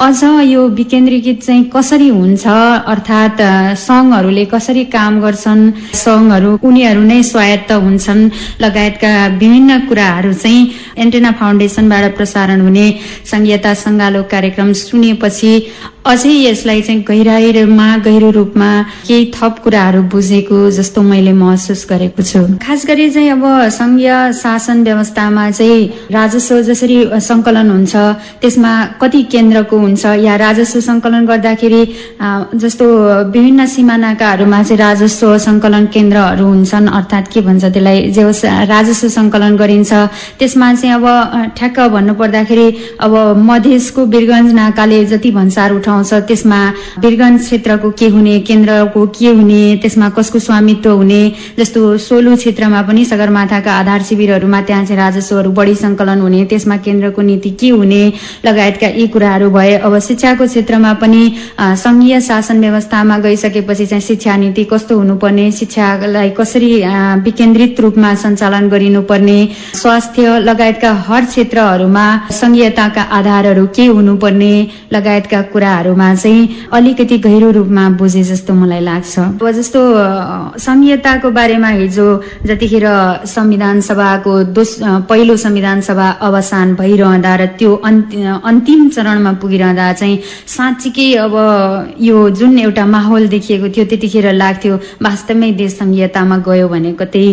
अझ यो विकेन्द्रीकृत चाहिँ कसरी हुन्छ अर्थात् संघहरूले कसरी काम गर्छन् संघहरू उनीहरू नै स्वायत्त हुन्छन्। लगायतका विभिन्न कुराहरू चाहिँ एन्टेना फाउन्डेसनबाट प्रसारण हुने संघीयता संगालो कार्यक्रम सुनेपछि अझै यसलाई चाहिँ गहिराइमा गहिरो रूपमा केही थप कुराहरू बुझेको जस्तो मैले महसुस गरेको छु। खास गरी चाहिँ अब संघीय शासन व्यवस्थामा चाहिँ राजस्व जसरी संकलन हुन्छ त्यसमा कति केन्द्रको हुन्छ या राजस्व संकलन गर्दाखेरि जस्तो विभिन्न सिमानाकाहरूमा चाहिँ राजस्व संकलन केन्द्रहरू हुन्छन् अर्थात् के भन्छ त्यसलाई जे राजस्व संकलन गरिन्छ। त्यसमा चाहिँ अब ठ्याक्क भन्नु पर्दाखेरि अब मधेसको वीरगंज नाकाले जति भन्सार उठाउँछ त्यसमा वीरगंज क्षेत्रको के हुने केन्द्रको के हुने त्यसमा कसको स्वामित्व हुने जस्तो सोलु क्षेत्रमा पनि सगरमाथाका आधार शिविरहरूमा त्यहाँ चाहिँ राजस्वहरू बढी संकलन हुने त्यसमा केन्द्रको नीति के हुने लगायतका यी कुराहरू भए अब शिक्षाको क्षेत्रमा पनि संघीय शासन व्यवस्थामा गइसकेपछि चाहिँ शिक्षा नीति कस्तो हुनुपर्ने शिक्षालाई कसरी विकेन्द्रित रूपमा सञ्चालन गरिनुपर्ने स्वास्थ्य लगायतका हर क्षेत्रहरूमा संघीयताका आधारहरू के हुनुपर्ने लगायतका कुराहरूमा चाहिँ अलिकति गहिरो रूपमा बुझे जस्तो मलाई लाग्छ। अब जस्तो संघीयताको बारेमा हिजो जतिखेर संविधान सभाको दोस पहिलो संविधान सभा अवसान भइरहँदा र त्यो अन्तिम चरणमा पुगिरहँदा चाहिँ साँच्चीकै अब यो जुन एउटा माहौल देखिएको थियो त्यतिखेर लाग्थ्यो वास्तवमै देश संघीयतामा गयो भने कतै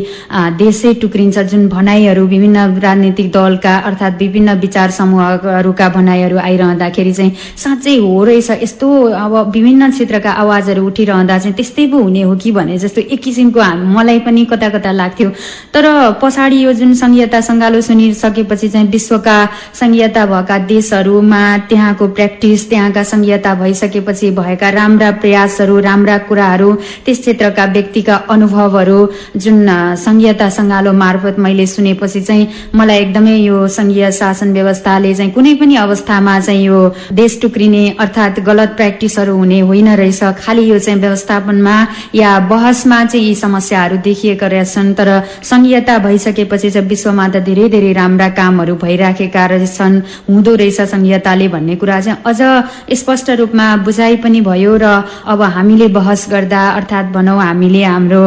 देशै टुक्रिन्छ जुन भनाइहरू विभिन्न राजनीतिक दलका अर्थात् विभिन्न विचार समूहहरूका भनाइहरू आइरहँदाखेरि चाहिँ साँच्चै हो रहेछ यस्तो अब विभिन्न क्षेत्रका आवाजहरू उठिरहँदा चाहिँ त्यस्तै पो हुने हो कि भने जस्तो एक किसिमको मलाई पनि कता कता लाग्थ्यो। तर पछाडि यो जुन संहिता सङ्गालो सुनिसकेपछि चाहिँ विश्वका संहिता भएका देशहरूमा त्यहाँको प्र्याक्टिस त्यहाँका संहिता भइसकेपछि भएका राम्रा प्रयासहरू राम्रा कुराहरू त्यस क्षेत्रका व्यक्तिका अनुभवहरू जुन संहिता सङ्गालो मार्फत मैले सुनेपछि चाहिँ मलाई एकदमै यो संघीय शासन व्यवस्थाले चाहिँ कुनै पनि अवस्थामा चाहिँ यो देश टुक्रिने अर्थात् अर्थात् गलत प्र्याक्टिसहरू हुने होइन रहेछ। खालि यो चाहिँ व्यवस्थापनमा या बहसमा चाहिँ यी समस्याहरू देखिएका रहेछन्। तर संघीयता भइसकेपछि चाहिँ विश्वमा त धेरै धेरै राम्रा कामहरू भइराखेका रहेछन्। हुँदो रहेछ संघीयताले भन्ने कुरा चाहिँ। अझ स्पष्ट रूपमा बुझाइ पनि भयो र अब हामीले बहस गर्दा अर्थात् भनौँ हामीले हाम्रो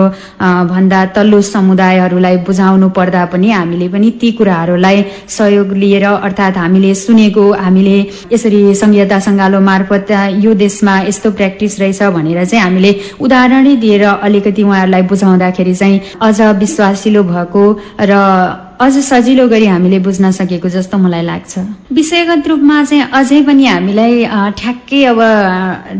भन्दा तल्लो समुदायहरूलाई बुझाउनु पर्दा पनि हामीले पनि ती कुराहरूलाई सहयोग लिएर अर्थात् हामीले सुनेको हामीले यसरी संघीयता सङ्गालो मार्फत यो देशमा यस्तो प्र्याक्टिस रहेछ भनेर चाहिँ हामीले उदाहरणै दिएर अलिकति उहाँहरूलाई बुझाउँदाखेरि चाहिँ अझ विश्वासिलो भएको र अझ सजिलो गरी हामीले बुझ्न सकेको जस्तो मलाई लाग्छ। विषयगत रूपमा चाहिँ अझै पनि हामीलाई ठ्याक्कै अब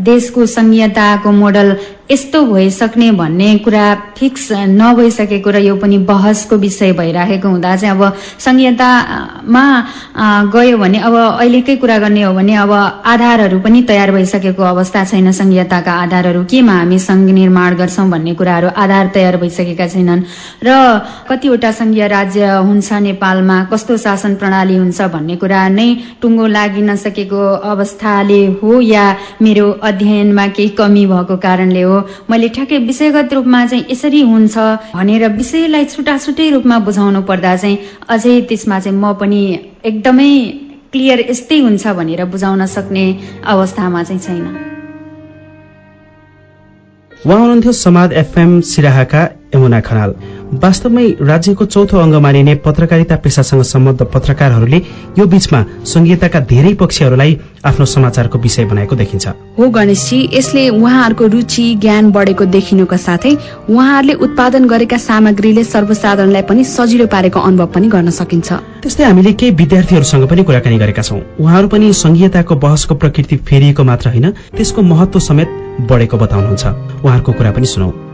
देशको संघीयताको मोडल यस्तो भइसक्ने भन्ने कुरा फिक्स नभइसकेको र यो पनि बहसको विषय भइराखेको हुँदा चाहिँ अब संहितामा गयो भने अब अहिलेकै कुरा गर्ने हो भने अब आधारहरू पनि तयार भइसकेको अवस्था छैन। संहिताका आधारहरू केमा हामी संघ निर्माण गर्छौँ भन्ने कुराहरू आधार तयार भइसकेका छैनन्। र कतिवटा संघीय राज्य हुन्छ नेपालमा कस्तो शासन प्रणाली हुन्छ भन्ने कुरा नै टुङ्गो लागि नसकेको अवस्थाले हो या मेरो अध्ययनमा केही कमी भएको कारणले हो? मैले ठ्याक्कै विषयगत रूपमा चाहिँ यसरी हुन्छ भनेर विषयलाई छुटा छुट्टै रूपमा बुझाउनु पर्दा चाहिँ अझै त्यसमा चाहिँ म पनि एकदमै क्लियर यस्तै हुन्छ भनेर बुझाउन सक्ने अवस्थामा चाहिँ छैन। उहाँ हुनुहुन्थ्यो समाज एफएम सिराहाका यमुना खनाल। वास्तवमै राज्यको चौथो अङ्ग मानिने पत्रकारिता पेसासँग सम्बद्ध पत्रकारहरूले यो बीचमा संघीयताका धेरै पक्षहरूलाई आफ्नो समाचारको विषय बनाएको देखिन्छ। हो गणेशजी यसले उहाँहरूको रुचि ज्ञान बढेको देखिनुका साथै उहाँहरूले उत्पादन गरेका सामग्रीले सर्वसाधारणलाई पनि सजिलो पारेको अनुभव पनि गर्न सकिन्छ। त्यस्तै हामीले केही विद्यार्थीहरूसँग पनि कुराकानी गरेका छौं। उहाँहरू पनि संघीयताको बहसको प्रकृति फेरिएको मात्र होइन त्यसको महत्व समेत बढेको बताउनुहुन्छ। उहाँहरूको कुरा पनि सुनौ।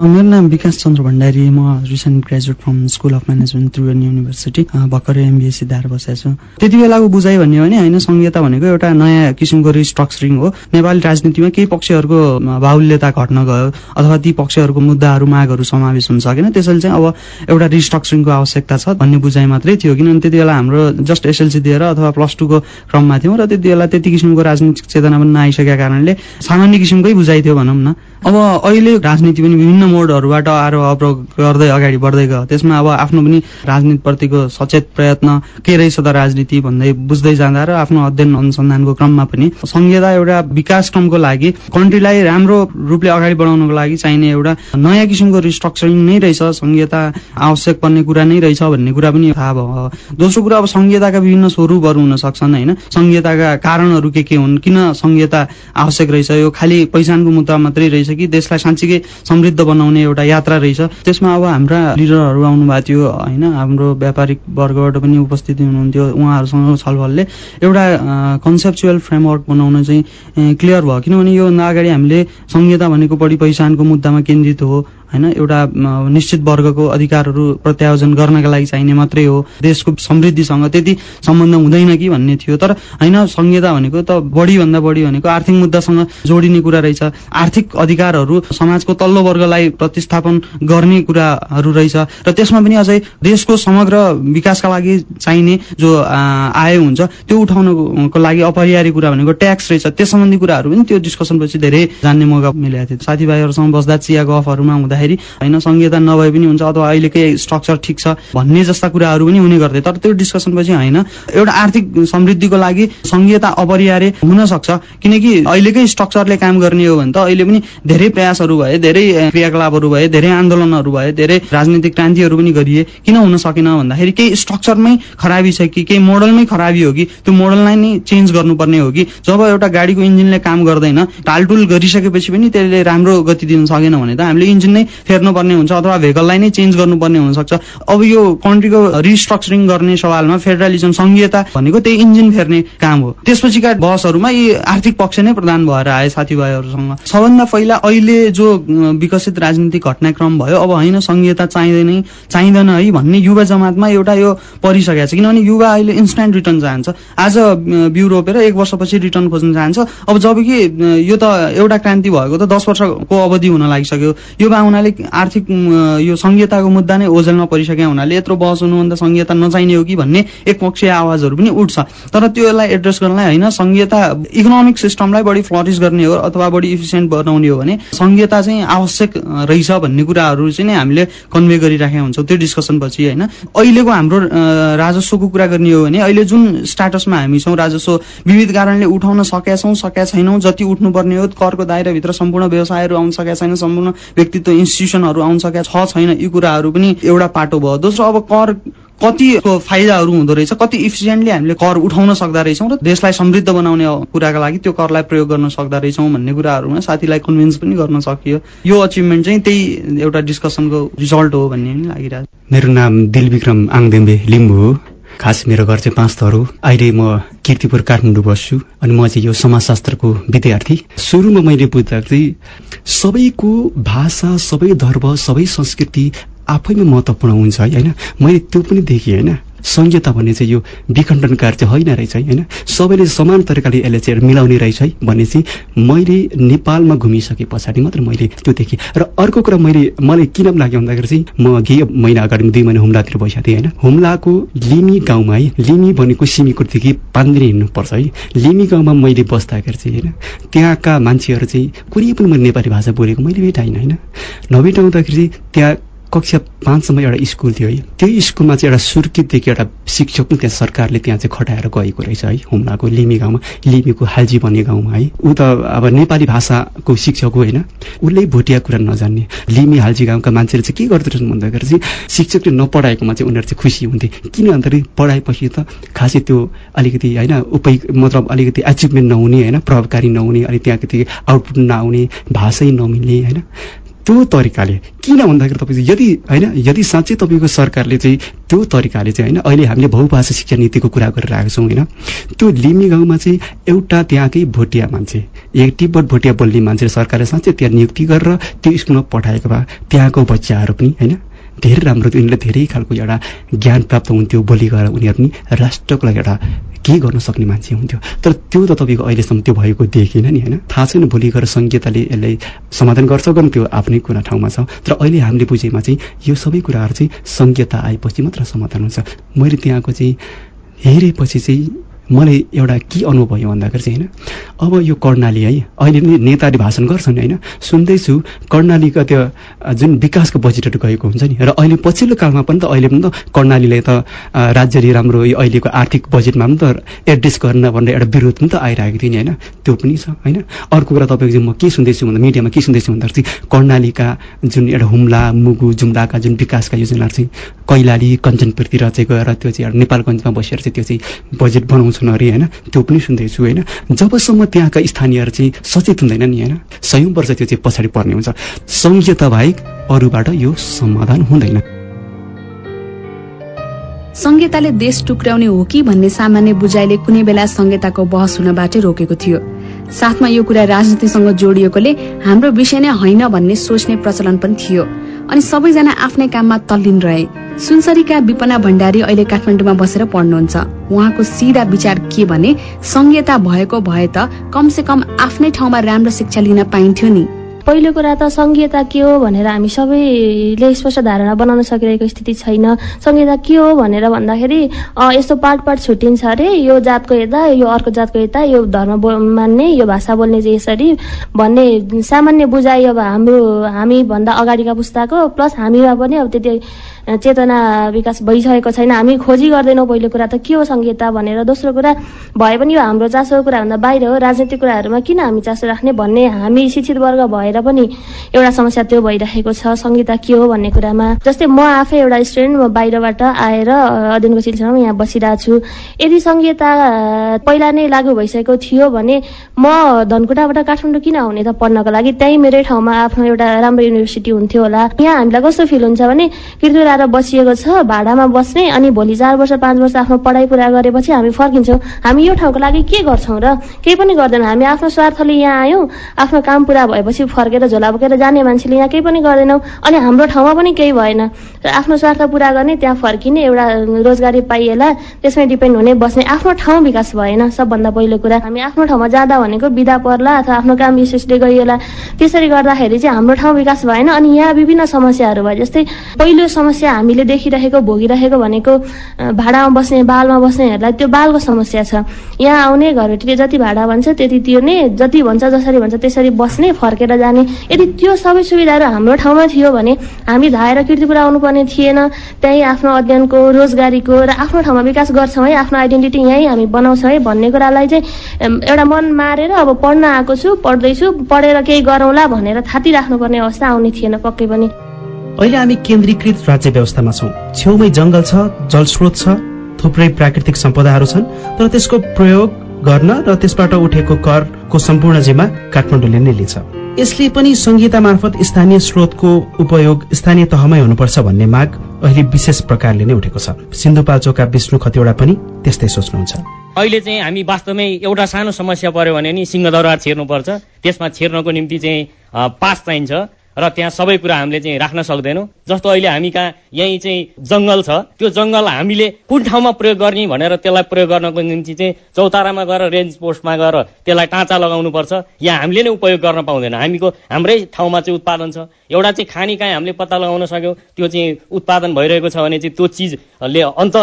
मेरो नाम विकास चन्द्र भण्डारी म recent graduate from school of management Triveni university भर्खरै एमबिएससी दाएर बसेको छु। त्यति बेलाको बुझाइ भन्ने हो भने होइन? संहिता भनेको एउटा नयाँ किसिमको रिस्ट्रक्चरिङ हो। नेपाली राजनीतिमा केही पक्षहरूको बाहुल्यता घट्न गयो अथवा ती पक्षहरूको मुद्दाहरू मागहरू समावेश हुन सकेन। त्यसैले चाहिँ अब एउटा रिस्ट्रक्चरिङको आवश्यकता छ भन्ने बुझाइ मात्रै थियो किनभने त्यति बेला हाम्रो जस्ट एसएलसी दिएर अथवा प्लस टूको क्रममा थियौँ र त्यति बेला त्यति किसिमको राजनीतिक चेतना पनि नआइसकेका कारणले सामान्य किसिमकै बुझाइ थियो भनौँ न। अब अहिले राजनीति पनि विभिन्न मोडहरूबाट आरोह अवरोह गर्दै अगाडि बढ्दै गयो। त्यसमा अब आफ्नो पनि राजनीतिप्रतिको सचेत प्रयत्न के रहेछ त राजनीति भन्दै बुझ्दै जाँदा र आफ्नो अध्ययन अनुसन्धानको क्रममा पनि संहिता एउटा विकास क्रमको लागि कन्ट्रीलाई राम्रो रूपले अगाडि बढाउनको लागि चाहिने एउटा नयाँ किसिमको रिस्ट्रक्चरिङ नै रहेछ संहिता आवश्यक पर्ने कुरा नै रहेछ भन्ने कुरा पनि थाहा भयो। दोस्रो कुरा अब संहिताका विभिन्न स्वरूपहरू हुन सक्छन् होइन? संहिताका कारणहरू के के हुन्? किन संहिता आवश्यक रहेछ? यो खालि पहिचानको मुद्दा मात्रै रहेछ कि देशलाई साँच्चीकै समृद्ध बनाउने एउटा यात्रा रहेछ। त्यसमा अब हाम्रा लिडरहरू आउनु भएको थियो होइन हाम्रो व्यापारिक वर्गबाट पनि उपस्थिति हुनुहुन्थ्यो उहाँहरूसँग छलफलले। एउटा कन्सेप्चुअल फ्रेमवर्क बनाउन चाहिँ क्लियर भयो। किनभने योभन्दा अगाडि हामीले संहिता भनेको बढी पहिचानको मुद्दामा केन्द्रित हो। होइन एउटा निश्चित वर्गको अधिकारहरू प्रत्यायोजन गर्नका लागि चाहिने मात्रै हो देशको समृद्धिसँग त्यति सम्बन्ध हुँदैन कि भन्ने थियो। तर होइन संहिता भनेको त बढीभन्दा बढी भनेको आर्थिक मुद्दासँग जोडिने कुरा रहेछ। आर्थिक अधिकारहरू समाजको तल्लो वर्गलाई प्रतिस्थापन गर्ने कुराहरू रहेछ। र त्यसमा पनि अझै देशको समग्र विकासका लागि चाहिने जो आय हुन्छ त्यो उठाउनको लागि अपरिहार्य कुरा भनेको ट्याक्स रहेछ। त्यस सम्बन्धी कुराहरू पनि त्यो डिस्कसनपछि धेरै जान्ने मौका मिलेको थियो। साथीभाइहरूसँग बस्दा चिया गफहरूमा हुँदा गर्दाखेरि होइन संहिता नभए पनि हुन्छ अथवा अहिलेकै स्ट्रक्चर ठिक छ भन्ने जस्ता कुराहरू पनि हुने गर्थे। तर त्यो डिस्कसनपछि होइन एउटा आर्थिक समृद्धिको लागि संहिता अपरिहार्य हुन सक्छ। किनकि अहिलेकै स्ट्रक्चरले काम गर्ने हो भने त अहिले पनि धेरै प्रयासहरू भए धेरै क्रियाकलापहरू भए धेरै आन्दोलनहरू भए धेरै राजनीतिक क्रान्तिहरू पनि गरिए। किन हुन सकेन भन्दाखेरि केही स्ट्रक्चरमै खराबी छ कि केही मोडलमै खराबी हो कि त्यो मोडललाई नै चेन्ज गर्नुपर्ने हो कि। जब एउटा गाडीको इन्जिनले काम गर्दैन टालटुल गरिसकेपछि पनि त्यसले राम्रो गति दिन सकेन भने त हामीले इन्जिन नै फेर्नुपर्ने हुन्छ अथवा भेकललाई नै चेन्ज गर्नुपर्ने हुनसक्छ। अब यो कन्ट्रीको रिस्ट्रक्चरिङ गर्ने सवालमा फेडरलिजम संघीयता भनेको त्यही इन्जिन फेर्ने काम हो। त्यसपछिका बसहरूमा यी आर्थिक पक्ष नै प्रदान भएर आए साथीभाइहरूसँग। सबभन्दा पहिला अहिले जो विकसित राजनीतिक घटनाक्रम भयो अब होइन संघीयता चाहिँदैन चाहिँदैन है भन्ने युवा जमातमा एउटा यो परिसकेको छ। किनभने युवा अहिले इन्स्ट्यान्ट रिटर्न चाहन्छ। आज बिउ रोपेर एक वर्षपछि रिटर्न खोज्न चाहन्छ। अब जब कि यो त एउटा क्रान्ति भएको त दस वर्षको अवधि हुन लागिसक्यो। यो हुनाले आर्थिक यो संहिताको मुद्दा नै ओझेलमा परिसकेका हुनाले यत्रो बहस हुनुभन्दा संहिता नचाहिने हो कि भन्ने एकपक्षीय आवाजहरू पनि उठ्छ। तर त्यसलाई एड्रेस गर्नलाई होइन संहिता इकोनोमिक सिस्टमलाई बढी फ्लरिस गर्ने हो अथवा बढी इफिसियन्ट बनाउने हो भने संहिता चाहिँ आवश्यक रहेछ भन्ने कुराहरू चाहिँ नै हामीले कन्भे गरिराखेका हुन्छौँ। त्यो डिस्कसन पछि होइन। अहिलेको हाम्रो राजस्वको कुरा गर्ने हो भने अहिले जुन स्टाटसमा हामी छौँ राजस्व विविध कारणले उठाउन सकेका छौँ सकेका छैनौँ जति उठ्नुपर्ने हो करको दायराभित्र सम्पूर्ण व्यवसायहरू आउन सकेका छैन सम्पूर्ण व्यक्तित्व इन्स्टिट्युसनहरू आउन सकेका छ छैन यी कुराहरू पनि एउटा पाटो भयो। दोस्रो अब कर कतिको फाइदाहरू हुँदो रहेछ कति इफिसियन्टली हामीले कर उठाउन सक्दा रहेछौँ र देशलाई समृद्ध बनाउने कुराका लागि त्यो करलाई प्रयोग गर्न सक्दा रहेछौँ भन्ने कुराहरूमा साथीलाई कन्भिन्स पनि गर्न सकियो। यो अचिभमेन्ट चाहिँ त्यही एउटा डिस्कसनको रिजल्ट हो भन्ने पनि लागिरहेको मेरो नाम दिलविक्रम आङदेम्बे लिम्बू हो। खास मेरो घर चाहिँ पाँच थर हो। अहिले म किर्तिपुर काठमाडौँ बस्छु अनि म चाहिँ यो समाजशास्त्रको विद्यार्थी। सुरुमा मैले बुझ्दाखेरि सबैको भाषा सबै धर्म सबै संस्कृति आफैमा महत्त्वपूर्ण हुन्छ है होइन? मैले त्यो पनि देखेँ होइन? संहिता भन्ने चाहिँ यो विखण्डनकार चाहिँ होइन रहेछ होइन? सबैले समान तरिकाले यसले चाहिँ मिलाउने रहेछ है भन्ने चाहिँ मैले नेपालमा घुमिसके पछाडि मात्र मैले त्यो देखेँ। र अर्को कुरा मैले मलाई किन लाग्यो भन्दाखेरि चाहिँ म केही महिना अगाडि दुई महिना हुम्लातिर बसेको थिएँ होइन? हुम्लाको लिमी गाउँमा है लिमी भनेको सिमीकोटदेखि पाँच दिन हिँड्नुपर्छ है। लिमी गाउँमा मैले बस्दाखेरि चाहिँ होइन त्यहाँका मान्छेहरू चाहिँ कुनै पनि मैले नेपाली भाषा बोलेको मैले भेटाइनँ होइन? नभेटाउँदाखेरि चाहिँ त्यहाँ कक्षा पाँचसम्म एउटा स्कुल थियो है। त्यो स्कुलमा चाहिँ एउटा सुर्कितदेखि एउटा शिक्षक पनि त्यहाँ सरकारले त्यहाँ चाहिँ खटाएर गएको रहेछ है हुम्लाको लिमी गाउँमा लिमीको हाल्जी भन्ने गाउँमा है। ऊ त अब नेपाली भाषाको शिक्षक हो होइन। उसले भोटिया कुरा नजान्ने। लिमी हाल्जी गाउँका मान्छेले चाहिँ के गर्दोरहेछन् भन्दाखेरि चाहिँ शिक्षकले नपढाएकोमा चाहिँ उनीहरू चाहिँ खुसी हुन्थे। किन भन्दाखेरि पढाएपछि त खासै त्यो अलिकति होइन उपयोग मतलब अलिकति एचिभमेन्ट नहुने होइन प्रभावकारी नहुने अलिक त्यहाँ आउटपुट नआउने भाषै नमिल्ने होइन। त्यो तरिकाले किन भन्दाखेरि तपाईँ यदि होइन यदि साँच्चै तपाईँको सरकारले चाहिँ त्यो तरिकाले चाहिँ होइन अहिले हामीले बहुभाषा शिक्षा नीतिको कुरा गरिरहेको छौँ होइन त्यो लिमी गाउँमा चाहिँ एउटा त्यहाँकै भोटिया मान्छे एक तिब्बत भोटिया बोल्ने मान्छे सरकारले साँच्चै त्यहाँ नियुक्ति गरेर त्यो स्कुलमा पठाएको भए त्यहाँको बच्चाहरू पनि होइन धेरै राम्रो उनीहरूले धेरै खालको एउटा ज्ञान प्राप्त हुन्थ्यो भोलि गएर उनीहरू पनि राष्ट्रको लागि एउटा के गर्न सक्ने मान्छे हुन्थ्यो। तर त्यो त तपाईँको अहिलेसम्म त्यो भएको देखिन नि होइन? थाहा छैन भोलि गएर सङ्घीयताले यसलाई समाधान गर्छ गर्नु त्यो आफ्नै कुरा ठाउँमा छ। तर अहिले हामीले बुझेमा चाहिँ यो सबै कुराहरू चाहिँ सङ्घीयता आएपछि मात्र समाधान हुन्छ। मैले त्यहाँको चाहिँ हेरेपछि चाहिँ मलाई एउटा के अनुभव भयो भन्दाखेरि चाहिँ होइन अब यो कर्णाली है अहिले पनि नेताले भाषण गर्छन् होइन सुन्दैछु कर्णालीका त्यो जुन विकासको बजेटहरू गएको हुन्छ नि र अहिले पछिल्लो कालमा पनि त अहिले पनि त कर्णालीलाई त राज्यले राम्रो यो अहिलेको आर्थिक बजेटमा पनि त एड्रेस गर्न भनेर एउटा विरोध पनि त आइरहेको थियो नि होइन त्यो पनि छ होइन। अर्को कुरा तपाईँको चाहिँ म के सुन्दैछु भन्दा मिडियामा के सुन्दैछु भन्दाखेरि चाहिँ कर्णालीका जुन एउटा हुम्ला मुगु जुम्लाका जुन विकासका योजनाहरू चाहिँ कैलाली कञ्चनपुरतिर चाहिँ गएर त्यो चाहिँ एउटा नेपालगञ्जमा बसेर चाहिँ त्यो चाहिँ बजेट बनाउँछ छन् अरे होइन? त्यो पनि सुन्दैछु होइन? जबसम्म त्यहाँका स्थानीयहरू चाहिँ सचेत हुँदैन नि होइन? सयौँ वर्ष त्यो चाहिँ पछाडि पर्ने हुन्छ। संहिता बाहेक अरूबाट यो समाधान हुँदैन। संहिताले देश टुक्राउने हो कि भन्ने सामान्य बुझाइले कुनै बेला संहिताको बहस हुनबाटै रोकेको थियो। साथमा यो कुरा राजनीतिसँग जोडिएकोले हाम्रो विषय नै होइन भन्ने सोच्ने प्रचलन पनि थियो। अनि सबैजना आफ्नै काममा तल्लीन रहे। सुनसरीका विपना भण्डारी अहिले काठमाडौँमा बसेर पढ्नुहुन्छ। उहाँको सिधा विचार के भने संहिता भएको भए त कमसे कम आफ्नै ठाउँमा राम्रो शिक्षा लिन पाइन्थ्यो नि। पहिलो कुरा त संहिता के हो भनेर हामी सबैले स्पष्ट धारणा बनाउन सकिरहेको स्थिति छैन। संहिता के हो भनेर भन्दाखेरि यस्तो पार्ट पार्ट छुट्टिन्छ अरे यो जातको यता यो अर्को जातको यता यो धर्म मान्ने यो भाषा बोल्ने चाहिँ यसरी भन्ने सामान्य बुझाइ अब हाम्रो हामीभन्दा अगाडिका पुस्ताको प्लस हामीमा पनि अब त्यति चेतना विकास भइसकेको छैन। हामी खोजी गर्दैनौँ पहिलो कुरा त के हो संहिता भनेर। दोस्रो कुरा भए पनि यो हाम्रो चासोको कुराभन्दा बाहिर हो। राजनीतिक कुराहरूमा किन हामी चासो राख्ने भन्ने हामी शिक्षित वर्ग भएर पनि एउटा समस्या त्यो भइरहेको छ। संहिता के हो भन्ने कुरामा। जस्तै म आफै एउटा स्टुडेन्ट म बाहिरबाट आएर अध्ययनको सिलसिलामा यहाँ बसिरहेको छु। यदि संहिता पहिला नै लागू भइसकेको थियो भने म धनकुटाबाट काठमाडौँ किन आउने त पढ्नको लागि? त्यहीँ मेरै ठाउँमा आफ्नो एउटा राम्रो युनिभर्सिटी हुन्थ्यो होला। यहाँ हामीलाई कस्तो फिल हुन्छ भने? कृति पुऱ्याएर बसिएको छ भाडामा बस्ने अनि भोलि चार वर्ष पाँच वर्ष आफ्नो पढाइ पुरा गरेपछि हामी फर्किन्छौँ। हामी यो ठाउँको लागि के गर्छौँ र केही पनि गर्दैनौँ। हामी आफ्नो स्वार्थले यहाँ आयौँ आफ्नो काम पुरा भएपछि फर्केर झोला बोकेर जाने मान्छेले यहाँ केही पनि गर्दैनौँ अनि हाम्रो ठाउँमा पनि केही भएन। र आफ्नो स्वार्थ पुरा गर्ने त्यहाँ फर्किने एउटा रोजगारी पाइएला त्यसमै डिपेन्ड हुने बस्ने आफ्नो ठाउँ विकास भएन सबभन्दा पहिलो कुरा। हामी आफ्नो ठाउँमा जाँदा भनेको बिदा पर्ला अथवा आफ्नो काम विशेषले गरिएला। त्यसरी गर्दाखेरि चाहिँ हाम्रो ठाउँ विकास भएन अनि यहाँ विभिन्न समस्याहरू भयो जस्तै पहिलो समस्या हामीले देखिरहेको भोगिरहेको भनेको भाडामा बस्ने बालमा बस्नेहरूलाई त्यो बालको समस्या छ। यहाँ आउने घरटीले जति भाडा भन्छ त्यति तिर्ने जति भन्छ जसरी भन्छ त्यसरी बस्ने फर्केर जाने। यदि त्यो सबै सुविधाहरू हाम्रो ठाउँमा थियो भने हामी धाएर किर्तिपुर आउनुपर्ने थिएन। त्यहीँ आफ्नो अध्ययनको रोजगारीको र आफ्नो ठाउँमा विकास गर्छौँ है आफ्नो आइडेन्टिटी यहीँ हामी बनाउँछौँ है भन्ने कुरालाई चाहिँ एउटा मन मारेर अब पढ्न आएको छु पढ्दैछु पढेर केही गरौँला भनेर थाती राख्नुपर्ने अवस्था आउने थिएन पक्कै पनि। अहिले हामी केन्द्रीकृत राज्य व्यवस्थामा छौँ। छेउमै जङ्गल छ जलस्रोत छ थुप्रै प्राकृतिक सम्पदाहरू छन् तर त्यसको प्रयोग गर्न र त्यसबाट उठेको करको सम्पूर्ण जिम्मा काठमाडौँले नै लिन्छ। यसले पनि संहिता मार्फत स्थानीय स्रोतको उपयोग स्थानीय तहमै हुनुपर्छ भन्ने माग अहिले विशेष प्रकारले नै उठेको छ। सिन्धुपाल्चोकका विष्णु खतिवडा पनि त्यस्तै सोच्नुहुन्छ। अहिले चाहिँ हामी वास्तवमै एउटा सानो समस्या पर्यो भने नि सिंहदरबार छिर्नुपर्छ। त्यसमा छिर्नको निम्ति चाहिँ पास चाहिन्छ। र त्यहाँ सबै कुरा हामीले चाहिँ राख्न सक्दैनौँ। जस्तो अहिले हामी कहाँ यहीँ चाहिँ जङ्गल छ त्यो जङ्गल हामीले कुन ठाउँमा प्रयोग गर्ने भनेर त्यसलाई प्रयोग गर्नको निम्ति चाहिँ चौतारामा गएर रेन्ज पोस्टमा गएर त्यसलाई टाँचा लगाउनु पर्छ यहाँ हामीले नै उपयोग गर्न पाउँदैन। हामीको हाम्रै ठाउँमा चाहिँ उत्पादन छ। एउटा चाहिँ खाने कहीँ हामीले पत्ता लगाउन सक्यौँ त्यो चाहिँ उत्पादन भइरहेको छ भने चाहिँ त्यो चिजले अन्त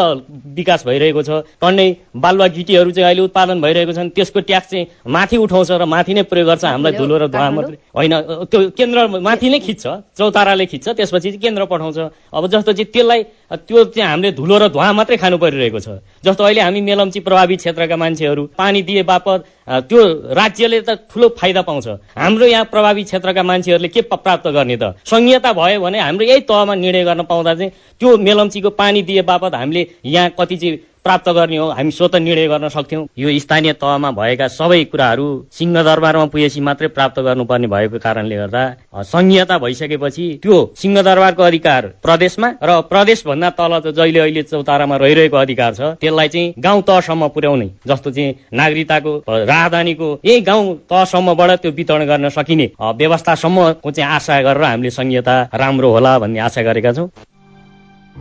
विकास भइरहेको छ। टन्नै बालुवा गिटीहरू चाहिँ अहिले उत्पादन भइरहेको छन्। त्यसको ट्याक्स चाहिँ माथि उठाउँछ र माथि नै प्रयोग गर्छ। हामीलाई धुलो र धुवा मात्रै होइन त्यो केन्द्र माथि नै खिच्छ चौताराले खिच्छ त्यसपछि चाहिँ केन्द्र पठाउँछ। अब जस्तो चाहिँ त्यसलाई त्यो चाहिँ हामीले धुलो र धुवा मात्रै खानु परिरहेको छ। जस्तो अहिले हामी मेलम्ची प्रभावित क्षेत्रका मान्छेहरू पानी दिए बापत त्यो राज्यले त ठुलो फाइदा पाउँछ। हाम्रो यहाँ प्रभावित क्षेत्रका मान्छेहरूले के प्राप्त गर्ने त? संहिता भयो भने हाम्रो यही तहमा निर्णय गर्न पाउँदा चाहिँ त्यो मेलम्चीको पानी दिए बापत हामीले यहाँ कति चाहिँ प्राप्त गर्ने हो हामी स्वत निर्णय गर्न सक्थ्यौँ। यो स्थानीय तहमा भएका सबै कुराहरू सिंहदरबारमा पुगेपछि मात्रै प्राप्त गर्नुपर्ने भएको कारणले गर्दा संहिता भइसकेपछि त्यो सिंहदरबारको अधिकार प्रदेशमा र प्रदेशभन्दा तल जहिले अहिले चौतारामा रहिरहेको अधिकार छ त्यसलाई चाहिँ गाउँ तहसम्म पुर्याउने जस्तो चाहिँ नागरिकताको राजधानीको यही गाउँ तहसम्मबाट त्यो वितरण गर्न सकिने व्यवस्थासम्मको चाहिँ आशा गरेर हामीले संहिता राम्रो होला भन्ने आशा गरेका छौँ।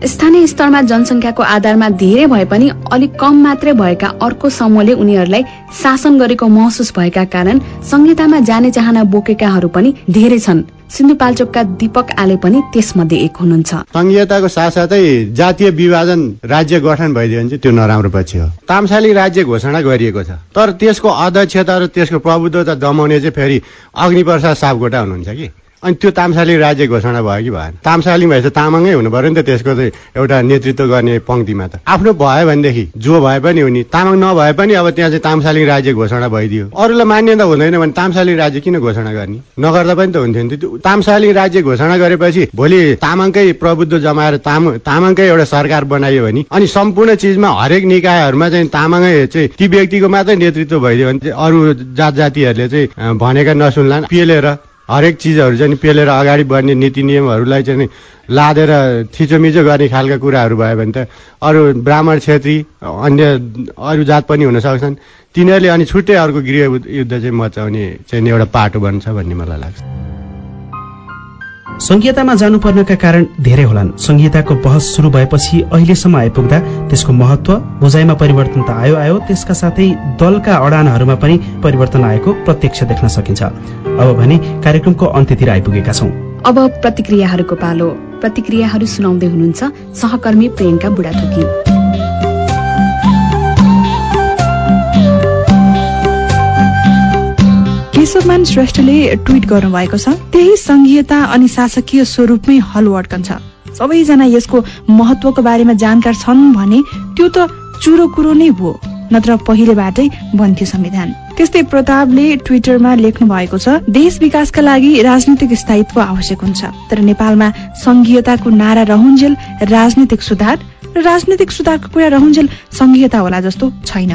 स्थानीय स्तरमा जनसङ्ख्याको आधारमा धेरै भए पनि अलिक कम मात्रै भएका अर्को समूहले उनीहरूलाई शासन गरेको महसुस भएका कारण संहितामा जाने चाहना बोकेकाहरू पनि धेरै छन्। सिन्धुपाल्चोकका दीपक आले पनि त्यसमध्ये एक हुनुहुन्छ। संहिताको साथसाथै जातीय विभाजन राज्य गठन भइदियो भने चाहिँ त्यो नराम्रो पक्ष हो। तामसाली राज्य घोषणा गरिएको छ। तर त्यसको अध्यक्षता र त्यसको प्रभुत्वता दमाउने चाहिँ फेरि अग्निप्रसाद सापकोटा हुनुहुन्छ कि? अनि त्यो तामसाली राज्य घोषणा भयो कि भएन? तामसाली भएपछि तामाङै हुनु पर्यो नि त त्यसको चाहिँ एउटा नेतृत्व गर्ने पङ्क्तिमा त। आफ्नो भयो भनेदेखि जो भए पनि हुने तामाङ नभए पनि अब त्यहाँ चाहिँ तामसाली राज्य घोषणा भइदियो। अरूलाई मान्यता हुँदैन भने तामसाली राज्य किन घोषणा गर्ने? नगर्दा पनि त हुन्थ्यो नि त्यो तामसाली राज्य घोषणा गरेपछि भोलि तामाङकै प्रभुत्व जमाएर ताम तामाङकै एउटा सरकार बनाइयो भने अनि सम्पूर्ण चिजमा हरेक निकायहरूमा चाहिँ तामाङै चाहिँ ती व्यक्तिको मात्रै नेतृत्व भइदियो भने अरू जात जातिहरूले चाहिँ भनेका नसुन्ला पिलेर हरेक चिजहरू चाहिँ पेलेर अगाडि बढ्ने नीति नियमहरूलाई चाहिँ लादेर थिचोमिचो गर्ने खालका कुराहरू भयो भने त अरू ब्राह्मण छेत्री अन्य अरू जात पनि हुन सक्छन्। तिनीहरूले अनि छुट्टै अर्को गृह युद्ध चाहिँ मचाउने चाहिँ एउटा पाटो बन्छ भन्ने मलाई लाग्छ। संहितामा जानुपर्नका कारण धेरै होलान्। संहिताको बहस सुरु भएपछि अहिलेसम्म आइपुग्दा त्यसको महत्व बुझाइमा परिवर्तन त आयो आयो त्यसका साथै दलका अडानहरूमा पनि परिवर्तन आएको प्रत्यक्ष देख्न सकिन्छ। अब भने कार्यक्रमको अन्त्यतिर आइपुगेका छौं। अब प्रतिक्रियाहरूको पालो। प्रतिक्रियाहरू सुनाउँदै हुनुहुन्छ सहकर्मी प्रियङ्का बुढाथोकी। केशवमान श्रेष्ठले ट्विट गर्नुभएको छ त्यही संघीयता अनि शासकीय स्वरूपमै हल अड्कन्छ। सबैजना यसको महत्वको बारेमा जानकार छन् भने त्यो त चुरो कुरो नै हो नत्र पहिलेबाटै बन्थ्यो संविधान। त्यस्तै प्रतापले ट्विटरमा लेख्नु भएको छ देश विकासका लागि राजनीतिक स्थायित्व आवश्यक हुन्छ तर नेपालमा संघीयताको नारा रहन्जेल राजनीतिक सुधार र राजनीतिक सुधारको कुरा रहन्जेल संघीयता होला जस्तो छैन।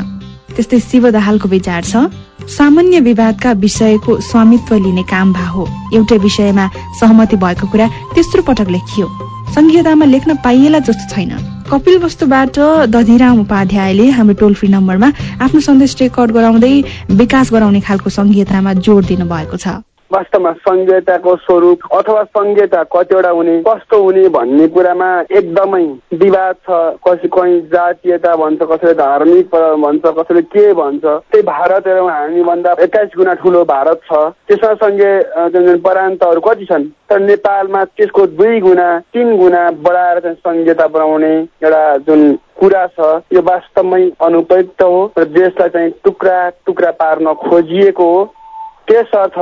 त्यस्तै शिव दाहालको विचार छ सामान्य विवादका विषयको स्वामित्व लिने काम भा हो। एउटै विषयमा सहमति भएको कुरा तेस्रो पटक लेखियो। संहितामा लेख्न पाइएला जस्तो छैन। कपिल वस्तुबाट दधिराम उपाध्यायले हाम्रो टोल फ्री नम्बरमा आफ्नो सन्देश रेकर्ड गराउँदै विकास गराउने खालको संहितामा जोड दिनु भएको छ। वास्तवमा संहिताको स्वरूप अथवा संहिता कतिवटा हुने कस्तो हुने भन्ने कुरामा एकदमै विवाद छ। कसै कहीँ जातीयता भन्छ कसैले धार्मिक भन्छ कसैले के भन्छ। त्यही भारत हामीभन्दा एक्काइस गुणा ठुलो भारत छ। त्यसमा सङ्घीय परान्तहरू कति छन् तर नेपालमा त्यसको दुई गुणा तिन गुणा बढाएर चाहिँ संहिता बनाउने एउटा जुन कुरा छ यो वास्तवमै अनुपयुक्त हो र देशलाई चाहिँ टुक्रा टुक्रा पार्न खोजिएको हो। त्यसर्थ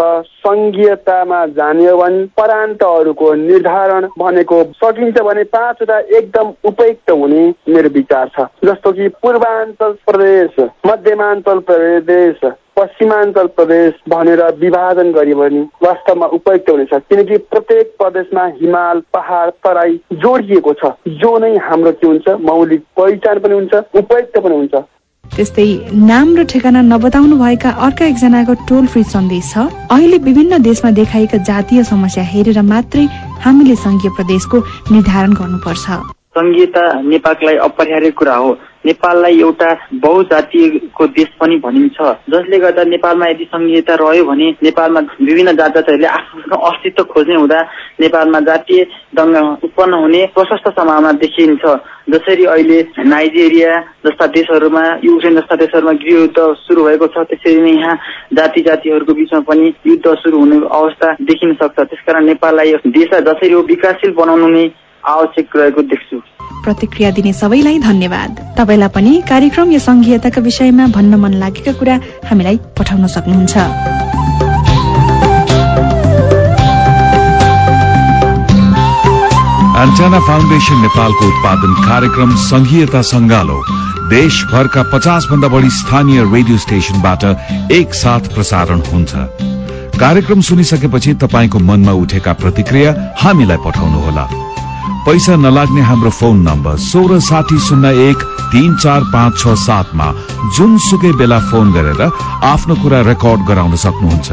सङ्घीयतामा जाने हो भने परान्तहरूको निर्धारण भनेको सकिन्छ भने पाँचवटा एकदम उपयुक्त हुने मेरो विचार छ। जस्तो कि पूर्वाञ्चल प्रदेश मध्यमाञ्चल प्रदेश पश्चिमाञ्चल प्रदेश भनेर विभाजन गरियो भने वास्तवमा उपयुक्त हुनेछ। किनकि प्रत्येक प्रदेशमा हिमाल पहाड तराई जोडिएको छ। जो नै हाम्रो के हुन्छ मौलिक पहिचान पनि हुन्छ उपयुक्त पनि हुन्छ। त्यस्तै नाम र ठेगाना नबताउनु भएका अर्का एकजनाको टोल फ्री सन्देश छ। अहिले विभिन्न देशमा देखाएका जातीय समस्या हेरेर मात्रै हामीले संघीय प्रदेशको निर्धारण गर्नुपर्छ। संघीयता नेपालको लागि अपरिहार्य कुरा हो। नेपाललाई एउटा बहुजातीयको देश पनि भनिन्छ। जसले गर्दा नेपालमा यदि संघीयता रह्यो भने नेपालमा विभिन्न जात जातिहरूले आफ्नो अस्तित्व खोज्ने हुँदा नेपालमा जातीय दङ्गा उत्पन्न हुने प्रशस्त सम्भावना देखिन्छ। जसरी अहिले नाइजेरिया जस्ता देशहरूमा युक्रेन जस्ता देशहरूमा गृहयुद्ध सुरु भएको छ त्यसरी नै यहाँ जाति जातिहरूको बिचमा पनि युद्ध सुरु हुने अवस्था देखिन सक्छ। त्यसकारण नेपाललाई देशलाई जसरी विकासशील बनाउनु नै आवश्यक रहेको देख्छु। प्रतिक्रिया दिने सबैलाई धन्यवाद। तपाईँलाई पनि कार्यक्रम या संघीयताका विषयमा भन्न मन लागेका कुरा हामीलाई पठाउन सक्नुहुन्छ। एन्टेना फाउन्डेसन नेपालको उत्पादन कार्यक्रम संघीयता संगालो देशभरका पचास भन्दा बढी स्थानीय रेडियो स्टेशनबाट एक साथ प्रसारण हुन्छ। कार्यक्रम सुनिसकेपछि तपाईँको मनमा उठेका प्रतिक्रिया हामीलाई पठाउनुहोला। पैसा नलाग्ने हाम्रो फोन नम्बर सोह्र साठी शून्य एक तीन चार पाँच छ सातमा जुनसुकै बेला फोन गरेर आफ्नो कुरा रेकर्ड गराउन सक्नुहुन्छ।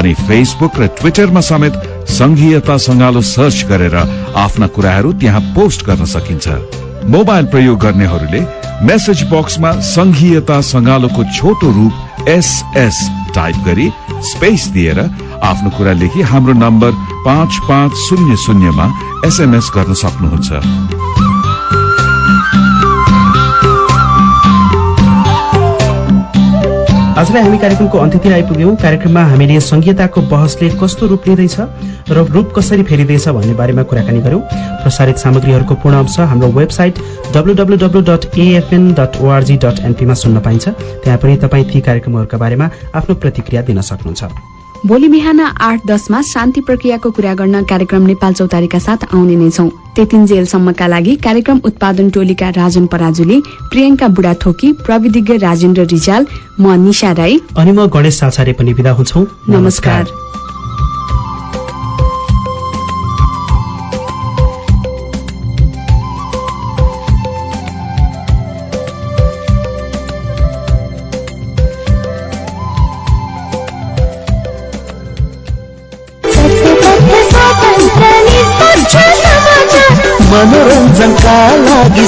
अनि फेसबुक र ट्विटरमा समेत संघीयता संगालो सर्च गरेर आफ्ना कुराहरू त्यहाँ पोस्ट गर्न सकिन्छ। मोबाइल प्रयोग गर्नेहरूले मेसेज बक्समा संघीयता संगालोको छोटो रूप एसएस टाइप गरी स्पेस दिएर आफ्नो कुरा लेखी हाम्रो नम्बर पाँच पाँच शून्य शून्यमा एसएमएस गर्न सक्नुहुन्छ। आजलाई हामी कार्यक्रमको अन्त्यतिर आइपुग्यौँ। कार्यक्रममा हामीले संहिताको बहसले कस्तो रूप लिँदैछ र रूप कसरी फेरिँदैछ भन्ने बारेमा कुराकानी गर्यौँ प्रसारित सामग्रीहरूको पूर्ण अंश हाम्रो website W dot dot O R G dot एनपीमा सुन्न पाइन्छ। त्यहाँ पनि तपाईँ ती कार्यक्रमहरूका बारेमा आफ्नो प्रतिक्रिया दिन सक्नुहुन्छ। भोलि बिहान आठ दसमा शान्ति प्रक्रियाको कुरा गर्न कार्यक्रम नेपाल चौतारीका साथ आउने नै छौं। जेलसम्मका लागि कार्यक्रम उत्पादन टोलीका राजन पराजुली प्रियंका बुढाथोकी प्रविधिज्ञ राजेन्द्र रिजाल म निशा राई। अनि म गणेश साछारे पनि विदा हुन्छौ। नमस्कार। मनोरञ्जनका लागि